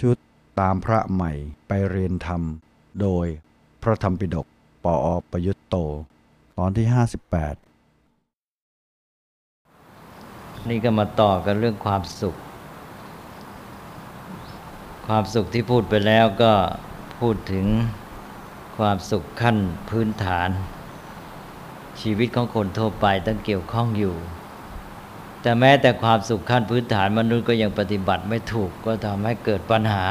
ชุดตามพระใหม่ไปเรียนธรรม โดยพระธรรมปิฎกปออประยุตโต ตอนที่ 58 นี่ก็มาต่อกันเรื่องความสุข ความสุขที่พูดไปแล้วก็พูดถึงความสุขขั้นพื้นฐาน ชีวิตของคนทั่วไปต้องเกี่ยวข้องอยู่ แต่แม้แต่ความสุขขั้นพื้นฐานมนุษย์ก็ยังปฏิบัติไม่ถูกก็ทำให้เกิดปัญหา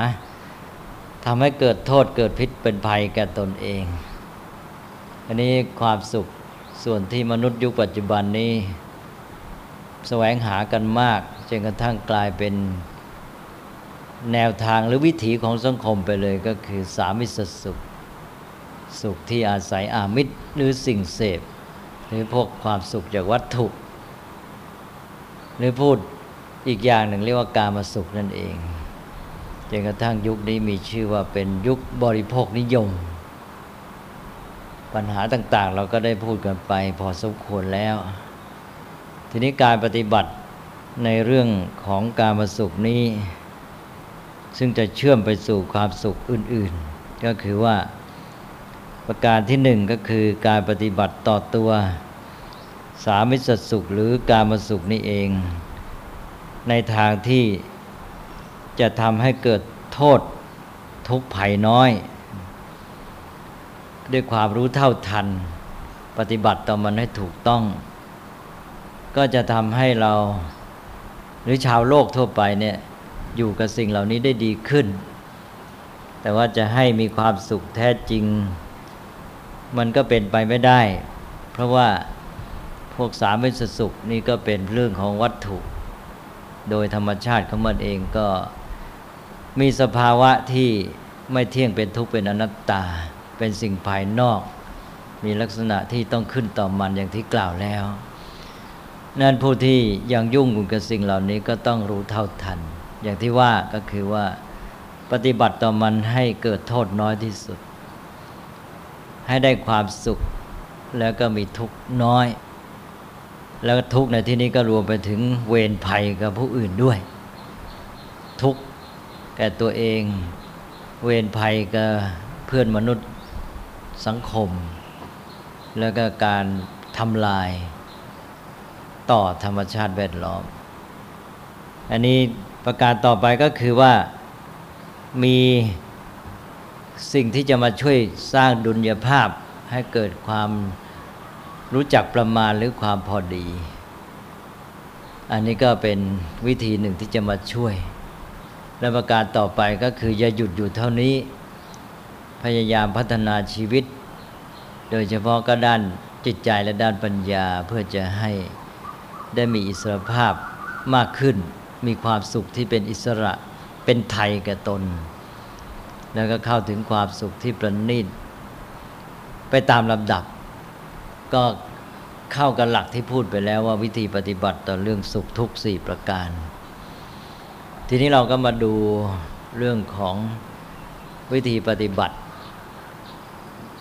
ทำให้เกิดโทษเกิดพิษเป็นภัยแก่ตนเอง อันนี้ความสุขส่วนที่มนุษย์ยุคปัจจุบันนี้ แสวงหากันมากจนกระทั่งกลายเป็นแนวทางหรือวิถีของสังคมไปเลยก็คือสามิสสุข สุขที่อาศัยอามิตรหรือสิ่งเสพ หรือพวกความสุขจากวัตถุ หรือพูดอีกอย่างหนึ่งเรียกว่าการมาสุขนั่นเองจนกระทั่งยุคนี้มีชื่อว่าเป็นยุคบริโภคนิยม ปัญหาต่าง ๆ เราก็ได้พูดกันไปพอสมควรแล้ว ทีนี้การปฏิบัติในเรื่องของการมาสุขนี้ ซึ่งจะเชื่อมไปสู่ความสุขอื่น ๆ ก็คือว่าประการที่หนึ่งก็คือการปฏิบัติต่อตัว สามิสสุขหรือการมสุขนี่เอง ในทางที่จะทำให้เกิดโทษทุกข์ภัยน้อย ด้วยความรู้เท่าทัน ปฏิบัติต่อมันให้ถูกต้อง ก็จะทำให้เราหรือชาวโลกทั่วไปเนี่ยอยู่กับสิ่งเหล่านี้ได้ดีขึ้น แต่ว่าจะให้มีความสุขแท้จริง มันก็เป็นไปไม่ได้ เพราะว่า พวกสามเป็นสุขนี่ก็เป็นเรื่องของวัตถุ โดยธรรมชาติของมันเองก็มีสภาวะที่ไม่เที่ยงเป็นทุกข์เป็นอนัตตา เป็นสิ่งภายนอก มีลักษณะที่ต้องขึ้นต่อมันอย่างที่กล่าวแล้ว นั่นผู้ที่ยังยุ่งกับสิ่งเหล่านี้ก็ต้องรู้เท่าทัน อย่างที่ว่าก็คือว่าปฏิบัติต่อมันให้เกิดโทษน้อยที่สุด ให้ได้ความสุขแล้วก็มีทุกข์น้อย แล้วทุกในที่นี้ก็รวมไปถึงเวรภัยกับผู้อื่นด้วย ทุกแก่ตัวเอง เวรภัยกับเพื่อนมนุษย์สังคม แล้วก็การทำลาย ต่อธรรมชาติแวดล้อม อันนี้ประการต่อไปก็คือว่ามีสิ่งที่จะมาช่วยสร้างดุลยภาพให้เกิดความ รู้จักประมาณหรือความพอดี อันนี้ก็เป็นวิธีหนึ่งที่จะมาช่วย และประการต่อไปก็คืออย่าหยุดอยู่เท่านี้ พยายามพัฒนาชีวิต โดยเฉพาะก็ด้านจิตใจและด้านปัญญาเพื่อจะให้ได้มีอิสรภาพมากขึ้น มีความสุขที่เป็นอิสระเป็นไทยแก่ตน แล้วก็เข้าถึงความสุขที่ประณีตไปตามลำดับ ก็เข้ากับหลักที่พูดไปแล้วว่าวิธีปฏิบัติต่อเรื่องสุขทุกข์สี่ประการ ทีนี้เราก็มาดูเรื่องของวิธีปฏิบัติ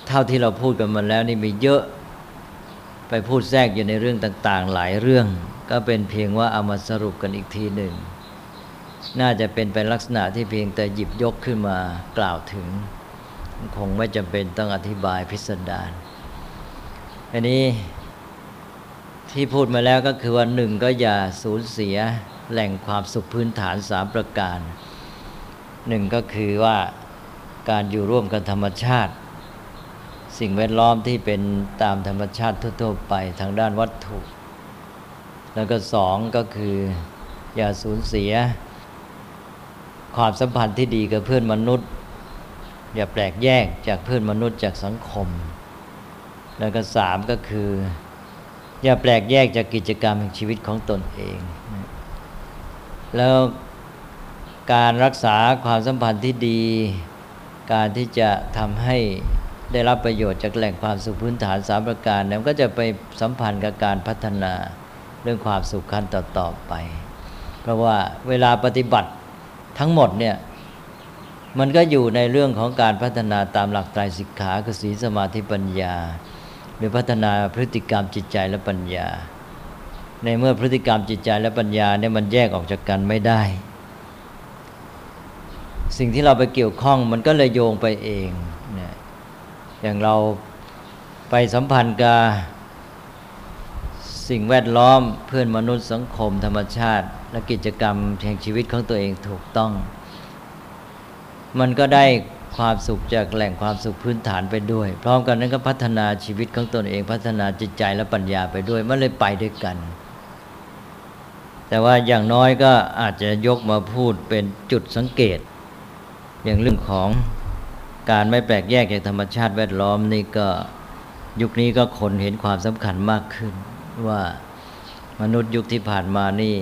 เท่าที่เราพูดกันมาแล้วนี่มีเยอะไปพูดแทรกอยู่ในเรื่องต่าง ๆ หลายเรื่อง ก็เป็นเพียงว่าเอามาสรุปกันอีกทีหนึ่ง น่าจะเป็นเป็นลักษณะที่เพียงแต่หยิบยกขึ้นมากล่าวถึง คงไม่จำเป็นต้องอธิบายพิสดาร อันนี้ที่พูดมาแล้วก็คือว่าหนึ่งก็อย่าสูญเสียแหล่งความสุขพื้นฐานสามประการหนึ่งก็คือว่าการอยู่ร่วมกันธรรมชาติ สิ่งแวดล้อมที่เป็นตามธรรมชาติทั่วๆไปทางด้านวัตถุ แล้วก็สองก็คืออย่าสูญเสีย ความสัมพันธ์ที่ดีกับเพื่อนมนุษย์ อย่าแปลกแยกจากเพื่อนมนุษย์จากสังคม แล้วก็สามก็คือ อย่าแปลกแยกจากกิจกรรมแห่งชีวิตของตนเอง แล้วการรักษาความสัมพันธ์ที่ดี การที่จะทำให้ได้รับประโยชน์จากแหล่งความสุขพื้นฐานสามประการนั้นก็จะไปสัมพันธ์กับการพัฒนาเรื่องความสุขขั้นต่อๆไป เพราะว่าเวลาปฏิบัติทั้งหมดเนี่ยมันก็อยู่ในเรื่องของการพัฒนาตามหลักไตรสิกขาคือศีลสมาธิปัญญา รือพัฒนาพฤติกรรมจิตใจและปัญญา ในเมื่อพฤติกรรมจิตใจและปัญญาเนี่ยมันแยกออกจากกันไม่ได้ สิ่งที่เราไปเกี่ยวข้องมันก็เลยโยงไปเองเนี่ยอย่างเราไปสัมพันธ์กับสิ่งแวดล้อมเพื่อนมนุษย์สังคมธรรมชาติ และกิจกรรมแห่งชีวิตของตัวเองถูกต้อง มันก็ได้ ความสุขจากแหล่งความสุขพื้นฐานไปด้วย พร้อมกันนั้นก็พัฒนาชีวิตของตนเองพัฒนาจิตใจและปัญญาไปด้วยมันเลยไปด้วยกัน แต่ว่าอย่างน้อยก็อาจจะยกมาพูดเป็นจุดสังเกต อย่างเรื่องของการไม่แปลกแยกจากธรรมชาติแวดล้อมนี่ก็ยุคนี้ก็คนเห็นความสำคัญมากขึ้น ว่ามนุษย์ยุคที่ผ่านมานี่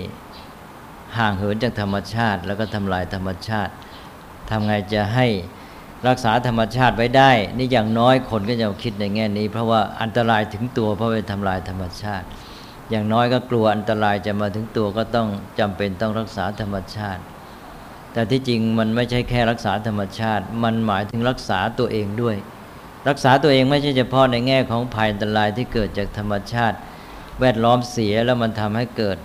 ห่างเหินจากธรรมชาติ แล้วก็ทำลายธรรมชาติทำไงจะให้ รักษาธรรมชาติไว้ได้ นี่อย่างน้อยคนก็จะคิดในแง่นี้ เพราะว่าอันตรายถึงตัวเพราะไปทำลายธรรมชาติ อย่างน้อยก็กลัวอันตรายจะมาถึงตัวก็ต้องจำเป็นต้องรักษาธรรมชาติ แต่ที่จริงมันไม่ใช่แค่รักษาธรรมชาติ มันหมายถึงรักษาตัวเองด้วย รักษาตัวเองไม่ใช่เฉพาะในแง่ของภัยอันตรายที่เกิดจากธรรมชาติ แวดล้อมเสียแล้วมันทำให้เกิด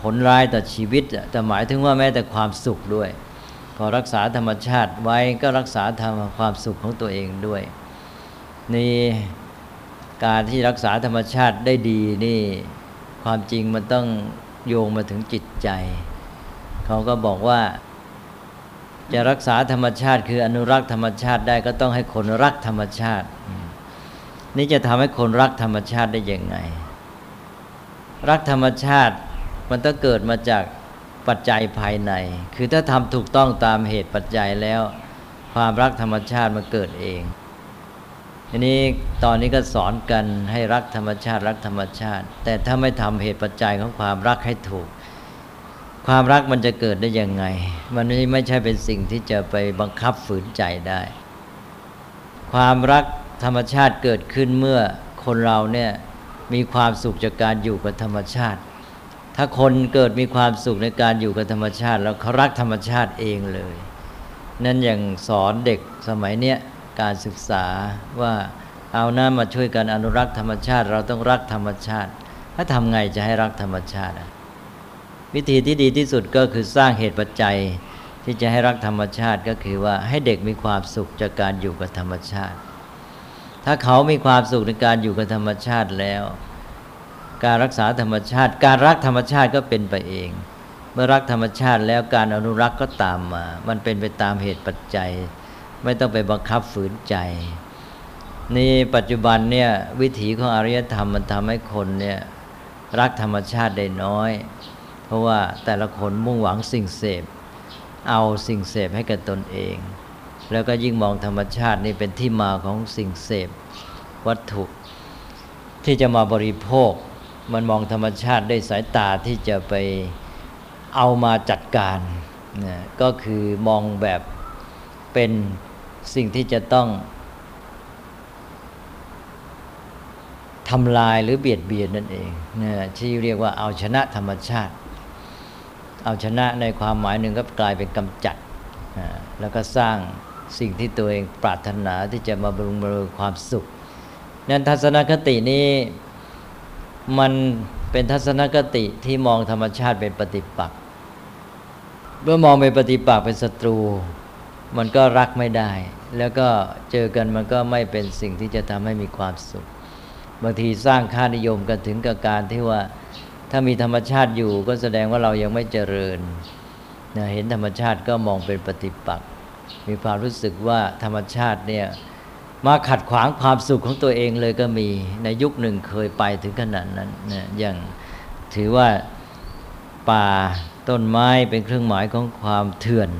ผลร้ายต่อชีวิตแต่หมายถึงว่าแม้แต่ความสุขด้วย พอรักษาธรรมชาติไว้ก็รักษาธรรมความสุขของตัวเองด้วย นี่การที่รักษาธรรมชาติได้ดีนี่ความจริงมันต้องโยงมาถึงจิตใจ เขาก็บอกว่า จะรักษาธรรมชาติ คืออนุรักษ์ธรรมชาติได้ก็ต้องให้คนรักธรรมชาติ นี่จะทำให้คนรักธรรมชาติได้ยังไง รักธรรมชาติมันต้องเกิดมาจาก ปัจจัยภายใน คือถ้าทำถูกต้องตามเหตุปัจจัยแล้ว ความรักธรรมชาติมันเกิดเองทีนี้ตอนนี้ก็สอนกันให้รักธรรมชาติรักธรรมชาติ แต่ถ้าไม่ทำเหตุปัจจัยของความรักให้ถูก ความรักมันจะเกิดได้ยังไง มันไม่ใช่เป็นสิ่งที่จะไปบังคับฝืนใจได้ ความรักธรรมชาติเกิดขึ้นเมื่อคนเราเนี่ยมีความสุขจากการอยู่กับธรรมชาติ ถ้าคนเกิดมีความสุขในการอยู่กับธรรมชาติ แล้วเขารักธรรมชาติเองเลย นั่นอย่างสอนเด็กสมัยเนี้ยการศึกษาว่าเอาหน้ามาช่วยกันอนุรักษ์ธรรมชาติ เราต้องรักธรรมชาติ ถ้าทำไงจะให้รักธรรมชาติ วิธีที่ดีที่สุดก็คือสร้างเหตุปัจจัยที่จะให้รักธรรมชาติก็คือว่าให้เด็กมีความสุขจากการอยู่กับธรรมชาติ ถ้าเขามีความสุขในการอยู่กับธรรมชาติแล้ว การรักษาธรรมชาติ การรักธรรมชาติก็เป็นไปเอง เมื่อรักธรรมชาติแล้วการอนุรักษ์ก็ตามมา มันเป็นไปตามเหตุปัจจัย ไม่ต้องไปบังคับฝืนใจ นี่ปัจจุบันเนี่ยวิถีของอารยธรรมมันทำให้คนเนี่ยรักธรรมชาติได้น้อย เพราะว่าแต่ละคนมุ่งหวังสิ่งเสพ เอาสิ่งเสพให้กับตนเอง แล้วก็ยิ่งมองธรรมชาตินี่เป็นที่มาของสิ่งเสพ วัตถุที่จะมาบริโภค มันมองธรรมชาติด้วยสายตาที่จะไปเอามาจัดการนะก็คือมองแบบเป็นสิ่งที่จะต้องทำลายหรือเบียดเบียนนั่นเองนะที่เรียกว่าเอาชนะธรรมชาติ เอาชนะในความหมายหนึ่งก็กลายเป็นกำจัดแล้วก็สร้างสิ่งที่ตัวเองปรารถนาที่จะมาบำรุงบำรุงความสุขนั้นทัศนคตินี้ มันเป็นทัศนคติที่มองธรรมชาติเป็นปฏิปักษ์เมื่อมองเป็นปฏิปักษ์เป็นศัตรู มันก็รักไม่ได้ แล้วก็เจอกันมันก็ไม่เป็นสิ่งที่จะทำให้มีความสุข บางทีสร้างค่านิยมกันถึงกับการที่ว่าถ้ามีธรรมชาติอยู่ก็แสดงว่าเรายังไม่เจริญเห็นธรรมชาติก็มองเป็นปฏิปักษ์มีความรู้สึกว่าธรรมชาติเนี่ย มาขัดขวางความสุขของตัวเองเลยก็มี ในยุคหนึ่งเคยไปถึงขนาดนั้นนะอย่างถือว่าป่าต้นไม้เป็นเครื่องหมายของความเถื่อน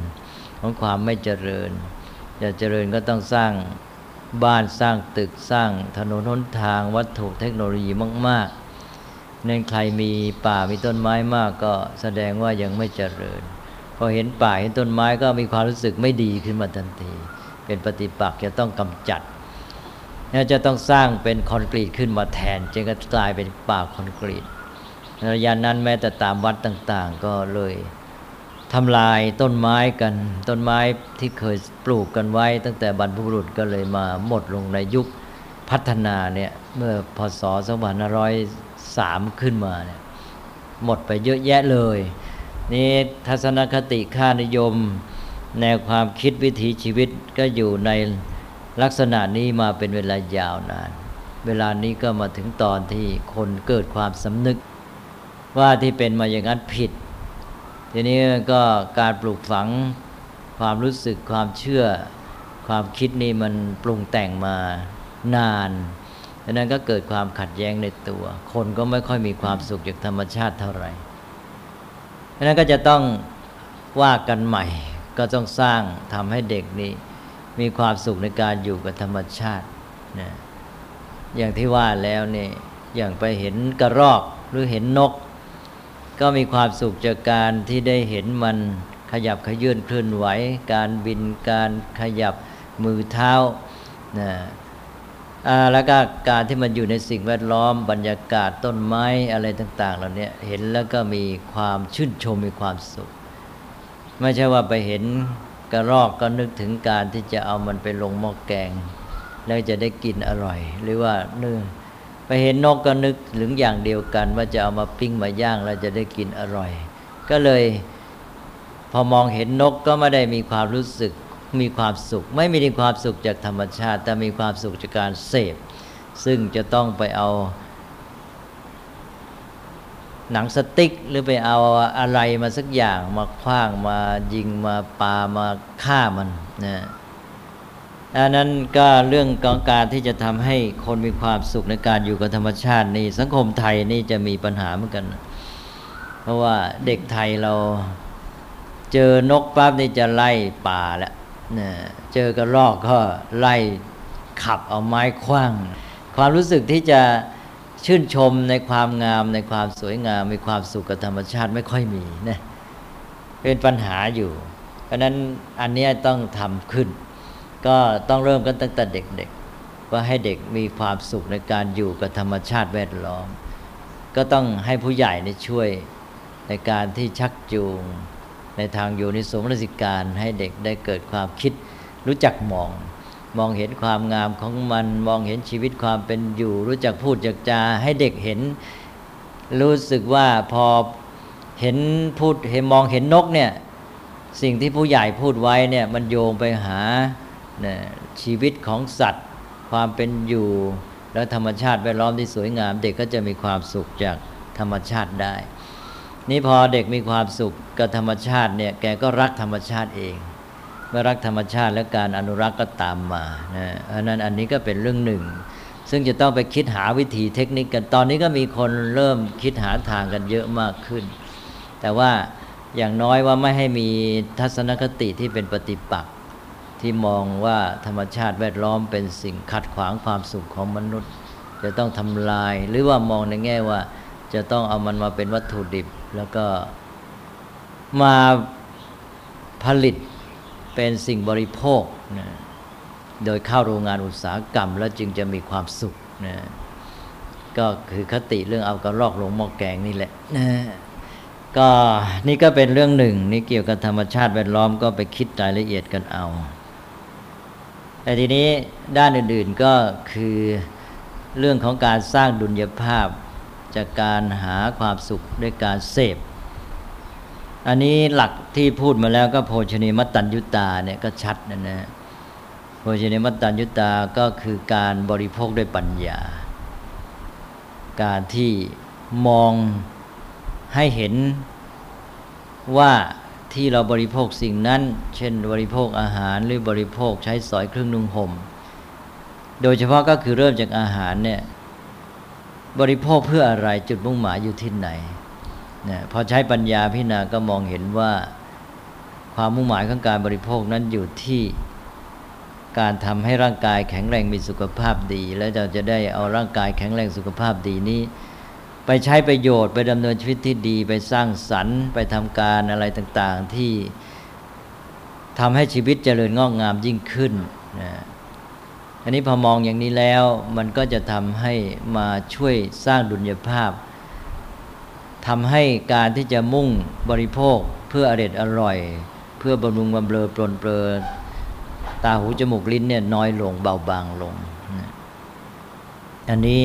ของความไม่เจริญจะเจริญก็ต้องสร้างบ้านสร้างตึกสร้างถนนหนทางวัตถุเทคโนโลยีมากๆนั่นใครมีป่ามีต้นไม้มากก็แสดงว่ายังไม่เจริญพอเห็นป่าเห็นต้นไม้ก็มีความรู้สึกไม่ดีขึ้นมาทันที เป็นปฏิปักษ์จะต้องกำจัดนี่จะต้องสร้างเป็นคอนกรีตขึ้นมาแทนจึงก็กลายเป็นป่าคอนกรีตระยะนั้นแม้แต่ตามวัดต่างๆ ก็เลยทำลายต้นไม้กัน ต้นไม้ที่เคยปลูกกันไว้ ตั้งแต่บรรพบุรุษก็เลยมาหมดลงในยุคพัฒนาเนี่ยเมื่อพศ2503 ขึ้นมาเนี่ยหมดไปเยอะแยะเลย นี่ทัศนคติค่านิยม แนวความคิดวิถีชีวิตก็อยู่ในลักษณะนี้มาเป็นเวลายาวนาน เวลานี้ก็มาถึงตอนที่คนเกิดความสำนึก ว่าที่เป็นมาอย่างนั้นผิด ทีนี้ก็การปลูกฝังความรู้สึกความเชื่อ ความคิดนี่มันปรุงแต่งมานานดังนั้นก็เกิดความขัดแย้งในตัว คนก็ไม่ค่อยมีความสุขจากธรรมชาติเท่าไหร่ดังนั้นก็จะต้องว่ากันใหม่ ก็ต้องสร้างทำให้เด็กนี้ มีความสุขในการอยู่กับธรรมชาตินะอย่างที่ว่าแล้วนี่อย่างไปเห็นกระรอกหรือเห็นนก ก็มีความสุขจากการที่ได้เห็นมันขยับขยื่นเคลื่อนไหว การบินการขยับมือเท้านะแล้วก็การที่มันอยู่ในสิ่งแวดล้อม บรรยากาศต้นไม้อะไรต่าง ๆ เหล่านี้เห็นแล้วก็มีความชื่นชมมีความสุข ไม่ใช่ว่าไปเห็นกระรอกก็นึกถึงการที่จะเอามันไปลงหม้อแกง แล้วจะได้กินอร่อย หรือว่าเนื้อไปเห็นนกก็นึกถึงอย่างเดียวกัน ว่าจะเอามาปิ้งมาย่างแล้วจะได้กินอร่อย ก็เลยพอมองเห็นนกก็ไม่ได้มีความรู้สึกมีความสุข ไม่มีความสุขจากธรรมชาติ แต่มีความสุขจากการเสพ ซึ่งจะต้องไปเอา หนังสติ๊กหรือไปเอาอะไรมาสักอย่างมาคว้างมายิงมาปามาฆ่ามันนะอันนั้นก็เรื่องของการที่จะทำให้คนมีความสุขในการอยู่กับธรรมชาตินี่สังคมไทยนี่จะมีปัญหาเหมือนกัน เพราะว่าเด็กไทยเราเจอนกปั๊บนี่จะไล่ป่าแล้วนะเจอกระรอกก็ไล่ขับเอาไม้คว้าง ความรู้สึกที่จะ ชื่นชมในความงามในความสวยงาม มีความสุขกับธรรมชาติไม่ค่อยมีนะเป็นปัญหาอยู่ เพราะนั้นอันนี้ต้องทำขึ้น ก็ต้องเริ่มกันตั้งแต่เด็กๆ ว่าให้เด็กมีความสุขในการอยู่กับธรรมชาติแวดล้อม ก็ต้องให้ผู้ใหญ่ในช่วยในการที่ชักจูง ในทางอยู่ในสมรสิการให้เด็กได้เกิดความคิดรู้จักมอง มองเห็นความงามของมัน มองเห็นชีวิตความเป็นอยู่ รู้จักพูดจักจาให้เด็กเห็น รู้สึกว่าพอเห็นพูดเห็นมองเห็นนกเนี่ยสิ่งที่ผู้ใหญ่พูดไว้เนี่ยมันโยงไปหาชีวิตของสัตว์ ความเป็นอยู่ แล้วธรรมชาติแวดล้อมที่สวยงาม เด็กก็จะมีความสุขจากธรรมชาติได้ นี่พอเด็กมีความสุขกับธรรมชาติเนี่ยแกก็รักธรรมชาติเอง เมื่อรักธรรมชาติแล้วการอนุรักษ์ก็ตามมานะอันนั้นอันนี้ก็เป็นเรื่องหนึ่ง ซึ่งจะต้องไปคิดหาวิธีเทคนิคกันตอนนี้ก็มีคนเริ่มคิดหาทางกันเยอะมากขึ้น แต่ว่าอย่างน้อยว่าไม่ให้มีทัศนคติที่เป็นปฏิปักษ์ที่มองว่าธรรมชาติแวดล้อมเป็นสิ่งขัดขวางความสุขของมนุษย์ จะต้องทำลาย หรือว่ามองในแง่ว่าจะต้องเอามันมาเป็นวัตถุดิบ แล้วก็มาผลิต เป็นสิ่งบริโภคนะโดยเข้าโรงงานอุตสาหกรรม แล้วจึงจะมีความสุขนะก็คือคติเรื่องเอากระรอกลงหม้อแกงนี่แหละนะก็นี่ก็เป็นเรื่องหนึ่ง นี่เกี่ยวกับธรรมชาติแวดล้อมก็ไปคิดรายละเอียดกันเอา แต่ทีนี้ด้านอื่น ๆก็คือเรื่องของการสร้างดุลยภาพ จากการหาความสุขด้วยการเสพ อันนี้หลักที่พูดมาแล้วก็โภชนีมัตตัญยุตาเนี่ยก็ชัดนะนะโภชนีมัตตัญยุตาก็คือการบริโภคด้วยปัญญา การที่มองให้เห็นว่าที่เราบริโภคสิ่งนั้น เช่นบริโภคอาหารหรือบริโภคใช้สอยเครื่องนุ่งห่ม โดยเฉพาะก็คือเริ่มจากอาหารเนี่ยบริโภคเพื่ออะไรจุดมุ่งหมายอยู่ที่ไหน นะพอใช้ปัญญาพิจารณาก็มองเห็นว่าความมุ่งหมายของการบริโภคนั้นอยู่ที่การทำให้ร่างกายแข็งแรงมีสุขภาพดี แล้วเราจะได้เอาร่างกายแข็งแรงสุขภาพดีนี้ ไปใช้ประโยชน์ไปดำเนินชีวิตที่ดี ไปสร้างสรรค์ ไปทำการอะไรต่างๆ ที่ทำให้ชีวิตเจริญงอกงามยิ่งขึ้นนะอันนี้พอมองอย่างนี้แล้วมันก็จะทำให้มาช่วยสร้างดุลยภาพ ทำให้การที่จะมุ่งบริโภคเพื่ออร็ดอร่อย เพื่อบำรุงบำเรอปลนเปลือตาหูจมูกลิ้นเนี่ยน้อยลงเบาบางลง อันนี้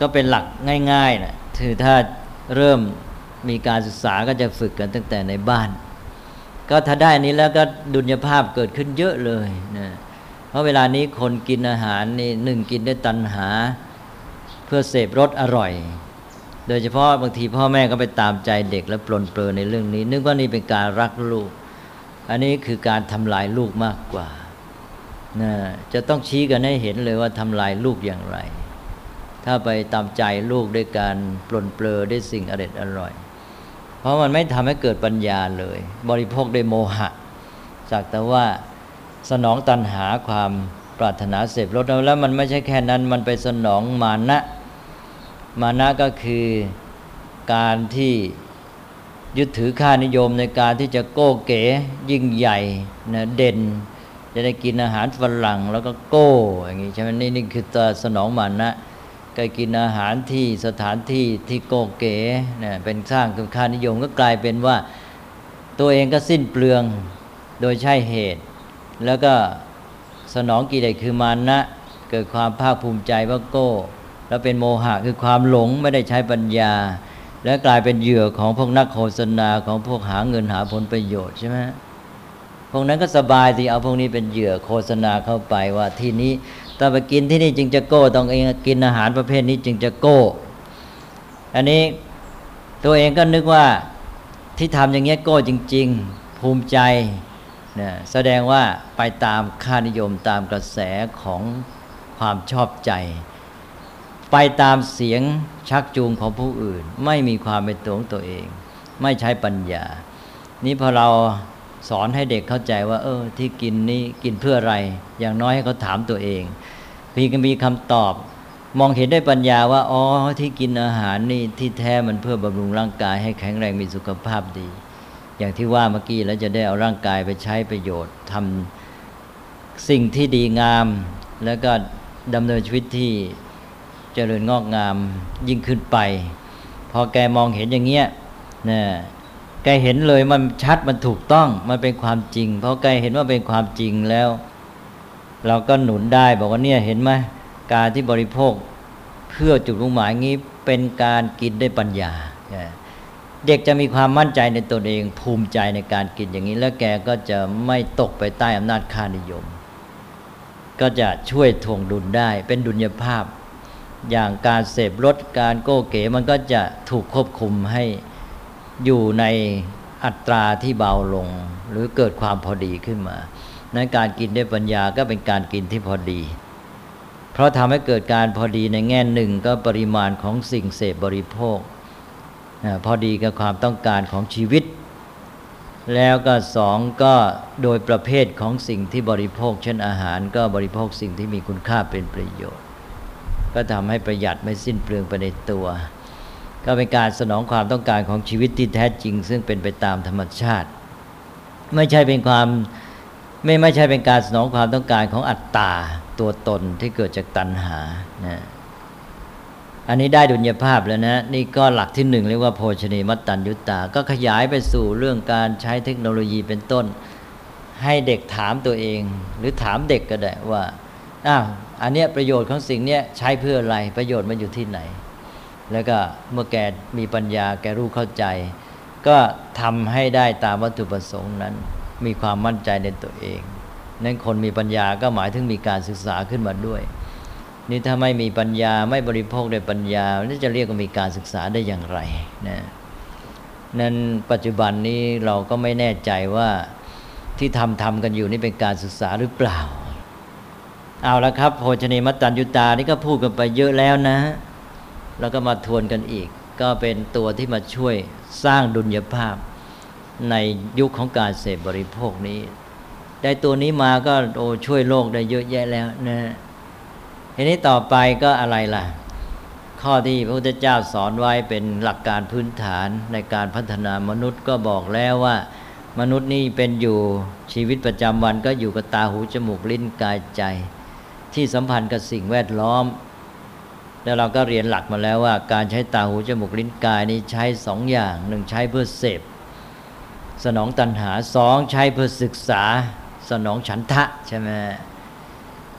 ก็เป็นหลักง่ายๆนะถือถ้าเริ่มมีการศึกษาก็จะฝึกกันตั้งแต่ในบ้าน ก็ถ้าได้นี้แล้วก็ดุลยภาพเกิดขึ้นเยอะเลยนะเพราะเวลานี้คนกินอาหารนี่หนึ่งกินได้ตัณหา เพื่อเสพรสอร่อย โดยเฉพาะบางทีพ่อแม่ก็ไปตามใจเด็กแล้วปลนเปลือในเรื่องนี้ นึกว่านี่เป็นการรักลูก อันนี้คือการทำลายลูกมากกว่านะจะต้องชี้กันให้เห็นเลยว่าทำลายลูกอย่างไร ถ้าไปตามใจลูกด้วยการปลนเปลือด้วยสิ่งอร่อยอร่อย เพราะมันไม่ทำให้เกิดปัญญาเลย บริโภคด้วยโมหะจากแต่ว่าสนองตันหาความปรารถนาเสพรสแล้วมันไม่ใช่แค่นั้น มันไปสนองมานะ มานะก็คือการที่ยึดถือค่านิยมในการที่จะโก้เก๋ยิ่งใหญ่นะเด่น จะได้กินอาหารฝรั่งแล้วก็โก้อย่างนี้ใช่ไหมนี่นี่คือตัวสนองมานะก็กินอาหารที่สถานที่ที่โกเก๋เนี่ยเป็นสร้างคือค่านิยมก็กลายเป็นว่าตัวเองก็สิ้นเปลืองโดยใช่เหตุ แล้วก็สนองกิเลสคือมานะ เกิดความภาคภูมิใจว่าโก้ แล้วเป็นโมหะคือความหลงไม่ได้ใช้ปัญญา แล้วกลายเป็นเหยื่อของพวกนักโฆษณาของพวกหาเงินหาผลประโยชน์ใช่ไหมพวกนั้นก็สบายที่เอาพวกนี้เป็นเหยื่อโฆษณาเข้าไปว่าที่นี้ถ้าไปกินที่นี่จึงจะโก้ต้องเองกินอาหารประเภทนี้จึงจะโก้ อันนี้ตัวเองก็นึกว่าที่ทำอย่างเงี้ยโก้จริง ๆ ภูมิใจเนี่ยแสดงว่าไปตามค่านิยมตามกระแสของความชอบใจ ไปตามเสียงชักจูงของผู้อื่น ไม่มีความเป็นตัวของตัวเอง ไม่ใช้ปัญญา นี้พอเราสอนให้เด็กเข้าใจว่า เออ ที่กินนี้กินเพื่ออะไร อย่างน้อยให้เขาถามตัวเองพี่ก็มีคำตอบ มองเห็นได้ปัญญาว่า อ๋อ ที่กินอาหารนี่ที่แท้มันเพื่อบำรุงร่างกายให้แข็งแรงมีสุขภาพดี อย่างที่ว่าเมื่อกี้แล้วจะได้เอาร่างกายไปใช้ประโยชน์ทำสิ่งที่ดีงาม แล้วก็ดำเนินชีวิตที่ เจริญงอกงามยิ่งขึ้นไป พอแกมองเห็นอย่างเงี้ยนะแกเห็นเลยมันชัดมันถูกต้องมันเป็นความจริง เพราะแกเห็นว่าเป็นความจริงแล้ว เราก็หนุนได้บอกว่าเนี่ยเห็นไหมการที่บริโภคเพื่อจุดมุ่งหมายงี้เป็นการกินได้ปัญญา เด็กจะมีความมั่นใจในตนเอง ภูมิใจในการกินอย่างนี้ แล้วแกก็จะไม่ตกไปใต้อำนาจค่านิยม ก็จะช่วยทวงดุลได้เป็นดุลยภาพ อย่างการเสพรถการโก้เก๋มันก็จะถูกควบคุมให้อยู่ในอัตราที่เบาลง หรือเกิดความพอดีขึ้นมานั้นการกินด้วยปัญญาก็เป็นการกินที่พอดี เพราะทำให้เกิดการพอดีในแง่หนึ่งก็ปริมาณของสิ่งเสพบริโภค พอดีกับความต้องการของชีวิต แล้วก็สองก็โดยประเภทของสิ่งที่บริโภค เช่นอาหารก็บริโภคสิ่งที่มีคุณค่าเป็นประโยชน์ ก็ทำให้ประหยัดไม่สิ้นเปลืองไปในตัว ก็เป็นการสนองความต้องการของชีวิตที่แท้จริง ซึ่งเป็นไปตามธรรมชาติ ไม่ใช่เป็นความไม่ไม่ใช่เป็นการสนองความต้องการของอัตตาตัวตนที่เกิดจากตัณหานะอันนี้ได้ดุลยภาพแล้วนะ นี่ก็หลักที่หนึ่งเรียกว่าโภชนีมัตตัญยุตตา ก็ขยายไปสู่เรื่องการใช้เทคโนโลยีเป็นต้น ให้เด็กถามตัวเอง หรือถามเด็กก็ได้ว่า อ้าวอันเนี้ยประโยชน์ของสิ่งเนี้ยใช้เพื่ออะไรประโยชน์มันอยู่ที่ไหน แล้วก็เมื่อแกมีปัญญาแกรู้เข้าใจ ก็ทำให้ได้ตามวัตถุประสงค์นั้น มีความมั่นใจในตัวเองนั้นคนมีปัญญาก็หมายถึงมีการศึกษาขึ้นมาด้วย นี่ถ้าไม่มีปัญญาไม่บริโภคด้วยปัญญานี่จะเรียกว่ามีการศึกษาได้อย่างไรนะนั้นปัจจุบันนี้เราก็ไม่แน่ใจว่าที่ทำทำกันอยู่นี่เป็นการศึกษาหรือเปล่า เอาละครับโภชเนมัตตัญยุตานี่ก็พูดกันไปเยอะแล้วนะ แล้วก็มาทวนกันอีก ก็เป็นตัวที่มาช่วยสร้างดุลยภาพในยุคของการเสพบริโภคนี้ ได้ตัวนี้มาก็โอช่วยโลกได้เยอะแยะแล้วนะทีนี้ต่อไปก็อะไรล่ะ ข้อที่พระพุทธเจ้าสอนไว้เป็นหลักการพื้นฐานในการพัฒนามนุษย์ก็บอกแล้วว่ามนุษย์นี่เป็นอยู่ชีวิตประจำวันก็อยู่กับตาหูจมูกลิ้นกายใจ ที่สัมพันธ์กับสิ่งแวดล้อม แล้วเราก็เรียนหลักมาแล้วว่า การใช้ตาหูจมูกลิ้นกายนี้ใช้สองอย่างหนึ่งใช้เพื่อเสพสนองตัณหาสองใช้เพื่อศึกษา สนองฉันทะใช่ไหม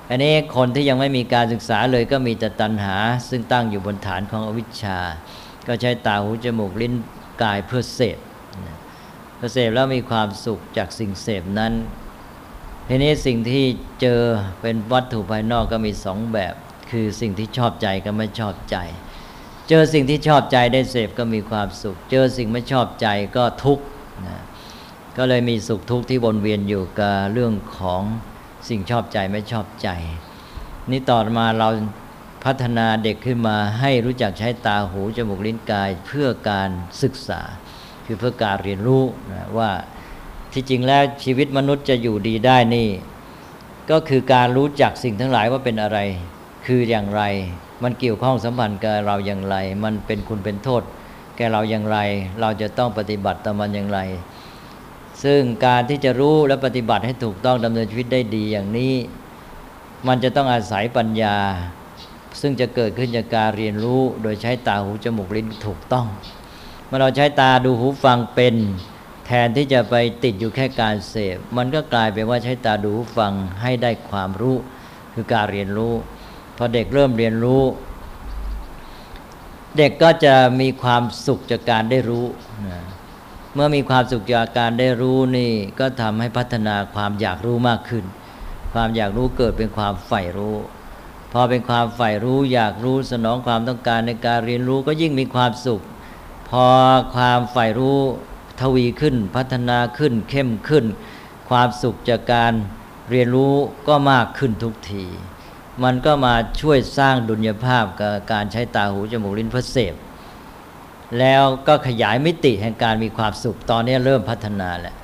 อันนี้คนที่ยังไม่มีการศึกษาเลยก็มีแต่ตัณหา ซึ่งตั้งอยู่บนฐานของอวิชชา ก็ใช้ตาหูจมูกลิ้นกายเพื่อเสพพอเสพแล้วมีความสุขจากสิ่งเสพนั้น ทีนี้สิ่งที่เจอเป็นวัตถุภายนอกก็มีสองแบบ คือสิ่งที่ชอบใจกับไม่ชอบใจ เจอสิ่งที่ชอบใจได้เสพก็มีความสุข เจอสิ่งไม่ชอบใจก็ทุกข์นะก็เลยมีสุขทุกข์ที่วนเวียนอยู่กับเรื่องของสิ่งชอบใจไม่ชอบใจ นี่ต่อมาเราพัฒนาเด็กขึ้นมาให้รู้จักใช้ตาหูจมูกลิ้นกายเพื่อการศึกษา คือเพื่อการเรียนรู้นะว่า ที่จริงแล้วชีวิตมนุษย์จะอยู่ดีได้นี่ ก็คือการรู้จักสิ่งทั้งหลายว่าเป็นอะไร คืออย่างไร มันเกี่ยวข้องสัมพันธ์กับเราอย่างไร มันเป็นคุณเป็นโทษ แก่เราอย่างไร เราจะต้องปฏิบัติต่อมันอย่างไร ซึ่งการที่จะรู้และปฏิบัติให้ถูกต้องดำเนินชีวิตได้ดีอย่างนี้ มันจะต้องอาศัยปัญญา ซึ่งจะเกิดขึ้นจากการเรียนรู้โดยใช้ตาหูจมูกลิ้นถูกต้องเมื่อเราใช้ตาดูหูฟังเป็น นที่จะไปติดอยู่แค่การเสพ มันก็กลายเป็นว่าใช้ตาดูฟังให้ได้ความรู้คือการเรียนรู้พอเด็กเริ่มเรียนรู้ เด็กก็จะมีความสุขจากการได้รู้นะเมื่อมีความสุขจากการได้รู้นี่ก็ทำให้พัฒนาความอยากรู้มากขึ้น ความอยากรู้เกิดเป็นความใฝ่รู้ พอเป็นความใฝ่รู้อยากรู้สนองความต้องการในการเรียนรู้ก็ยิ่งมีความสุข พอความใฝ่รู้ ทวีขึ้น พัฒนาขึ้นเข้มขึ้น ความสุขจากการเรียนรู้ก็มากขึ้นทุกที มันก็มาช่วยสร้างดุลยภาพกับการใช้ตาหูจมูกลิ้นเพื่อเสพแล้วก็ขยายมิติแห่งการมีความสุขตอนนี้เริ่มพัฒนาแล้ว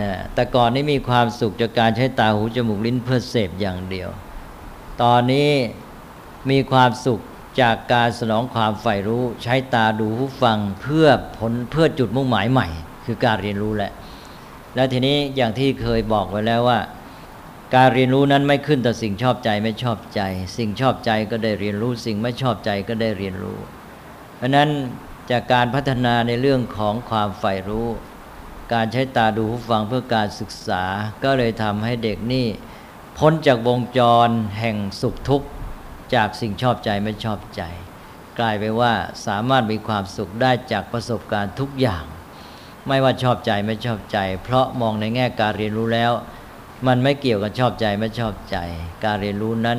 นะแต่ก่อนนี้มีความสุขจากการใช้ตาหูจมูกลิ้นเพื่อเสพอย่างเดียว ตอนนี้มีความสุขจากการสนองความใฝ่รู้ ใช้ตาดูหูฟังเพื่อผลเพื่อจุดมุ่งหมายใหม่ คือการเรียนรู้แหละ แล้วทีนี้อย่างที่เคยบอกไว้แล้วว่า การเรียนรู้นั้นไม่ขึ้นต่อสิ่งชอบใจไม่ชอบใจ สิ่งชอบใจก็ได้เรียนรู้ สิ่งไม่ชอบใจก็ได้เรียนรู้ เพราะนั้นจากการพัฒนาในเรื่องของความใฝ่รู้ การใช้ตาดูหูฟังเพื่อการศึกษา ก็เลยทำให้เด็กนี่พ้นจากวงจรแห่งสุขทุกข์จากสิ่งชอบใจไม่ชอบใจ กลายไปว่าสามารถมีความสุขได้จากประสบการณ์ทุกอย่าง ไม่ว่าชอบใจไม่ชอบใจ เพราะมองในแง่การเรียนรู้แล้ว มันไม่เกี่ยวกับชอบใจไม่ชอบใจ การเรียนรู้นั้น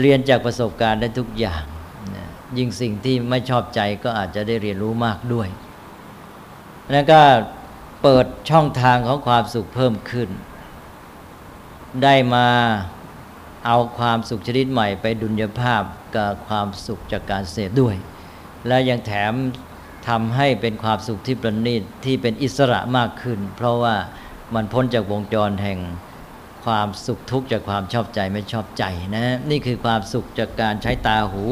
เรียนจากประสบการณ์ได้ทุกอย่าง ยิ่งสิ่งที่ไม่ชอบใจก็อาจจะได้เรียนรู้มากด้วยแล้วก็เปิดช่องทางของความสุขเพิ่มขึ้น ได้มาเอาความสุขชนิดใหม่ไปดุลยภาพกับความสุขจากการเสพด้วย และยังแถม ทำให้เป็นความสุขที่ประณีตที่เป็นอิสระมากขึ้น เพราะว่ามันพ้นจากวงจรแห่งความสุขทุกข์จากความชอบใจไม่ชอบใจนะ นี่คือความสุขจากการใช้ตาหู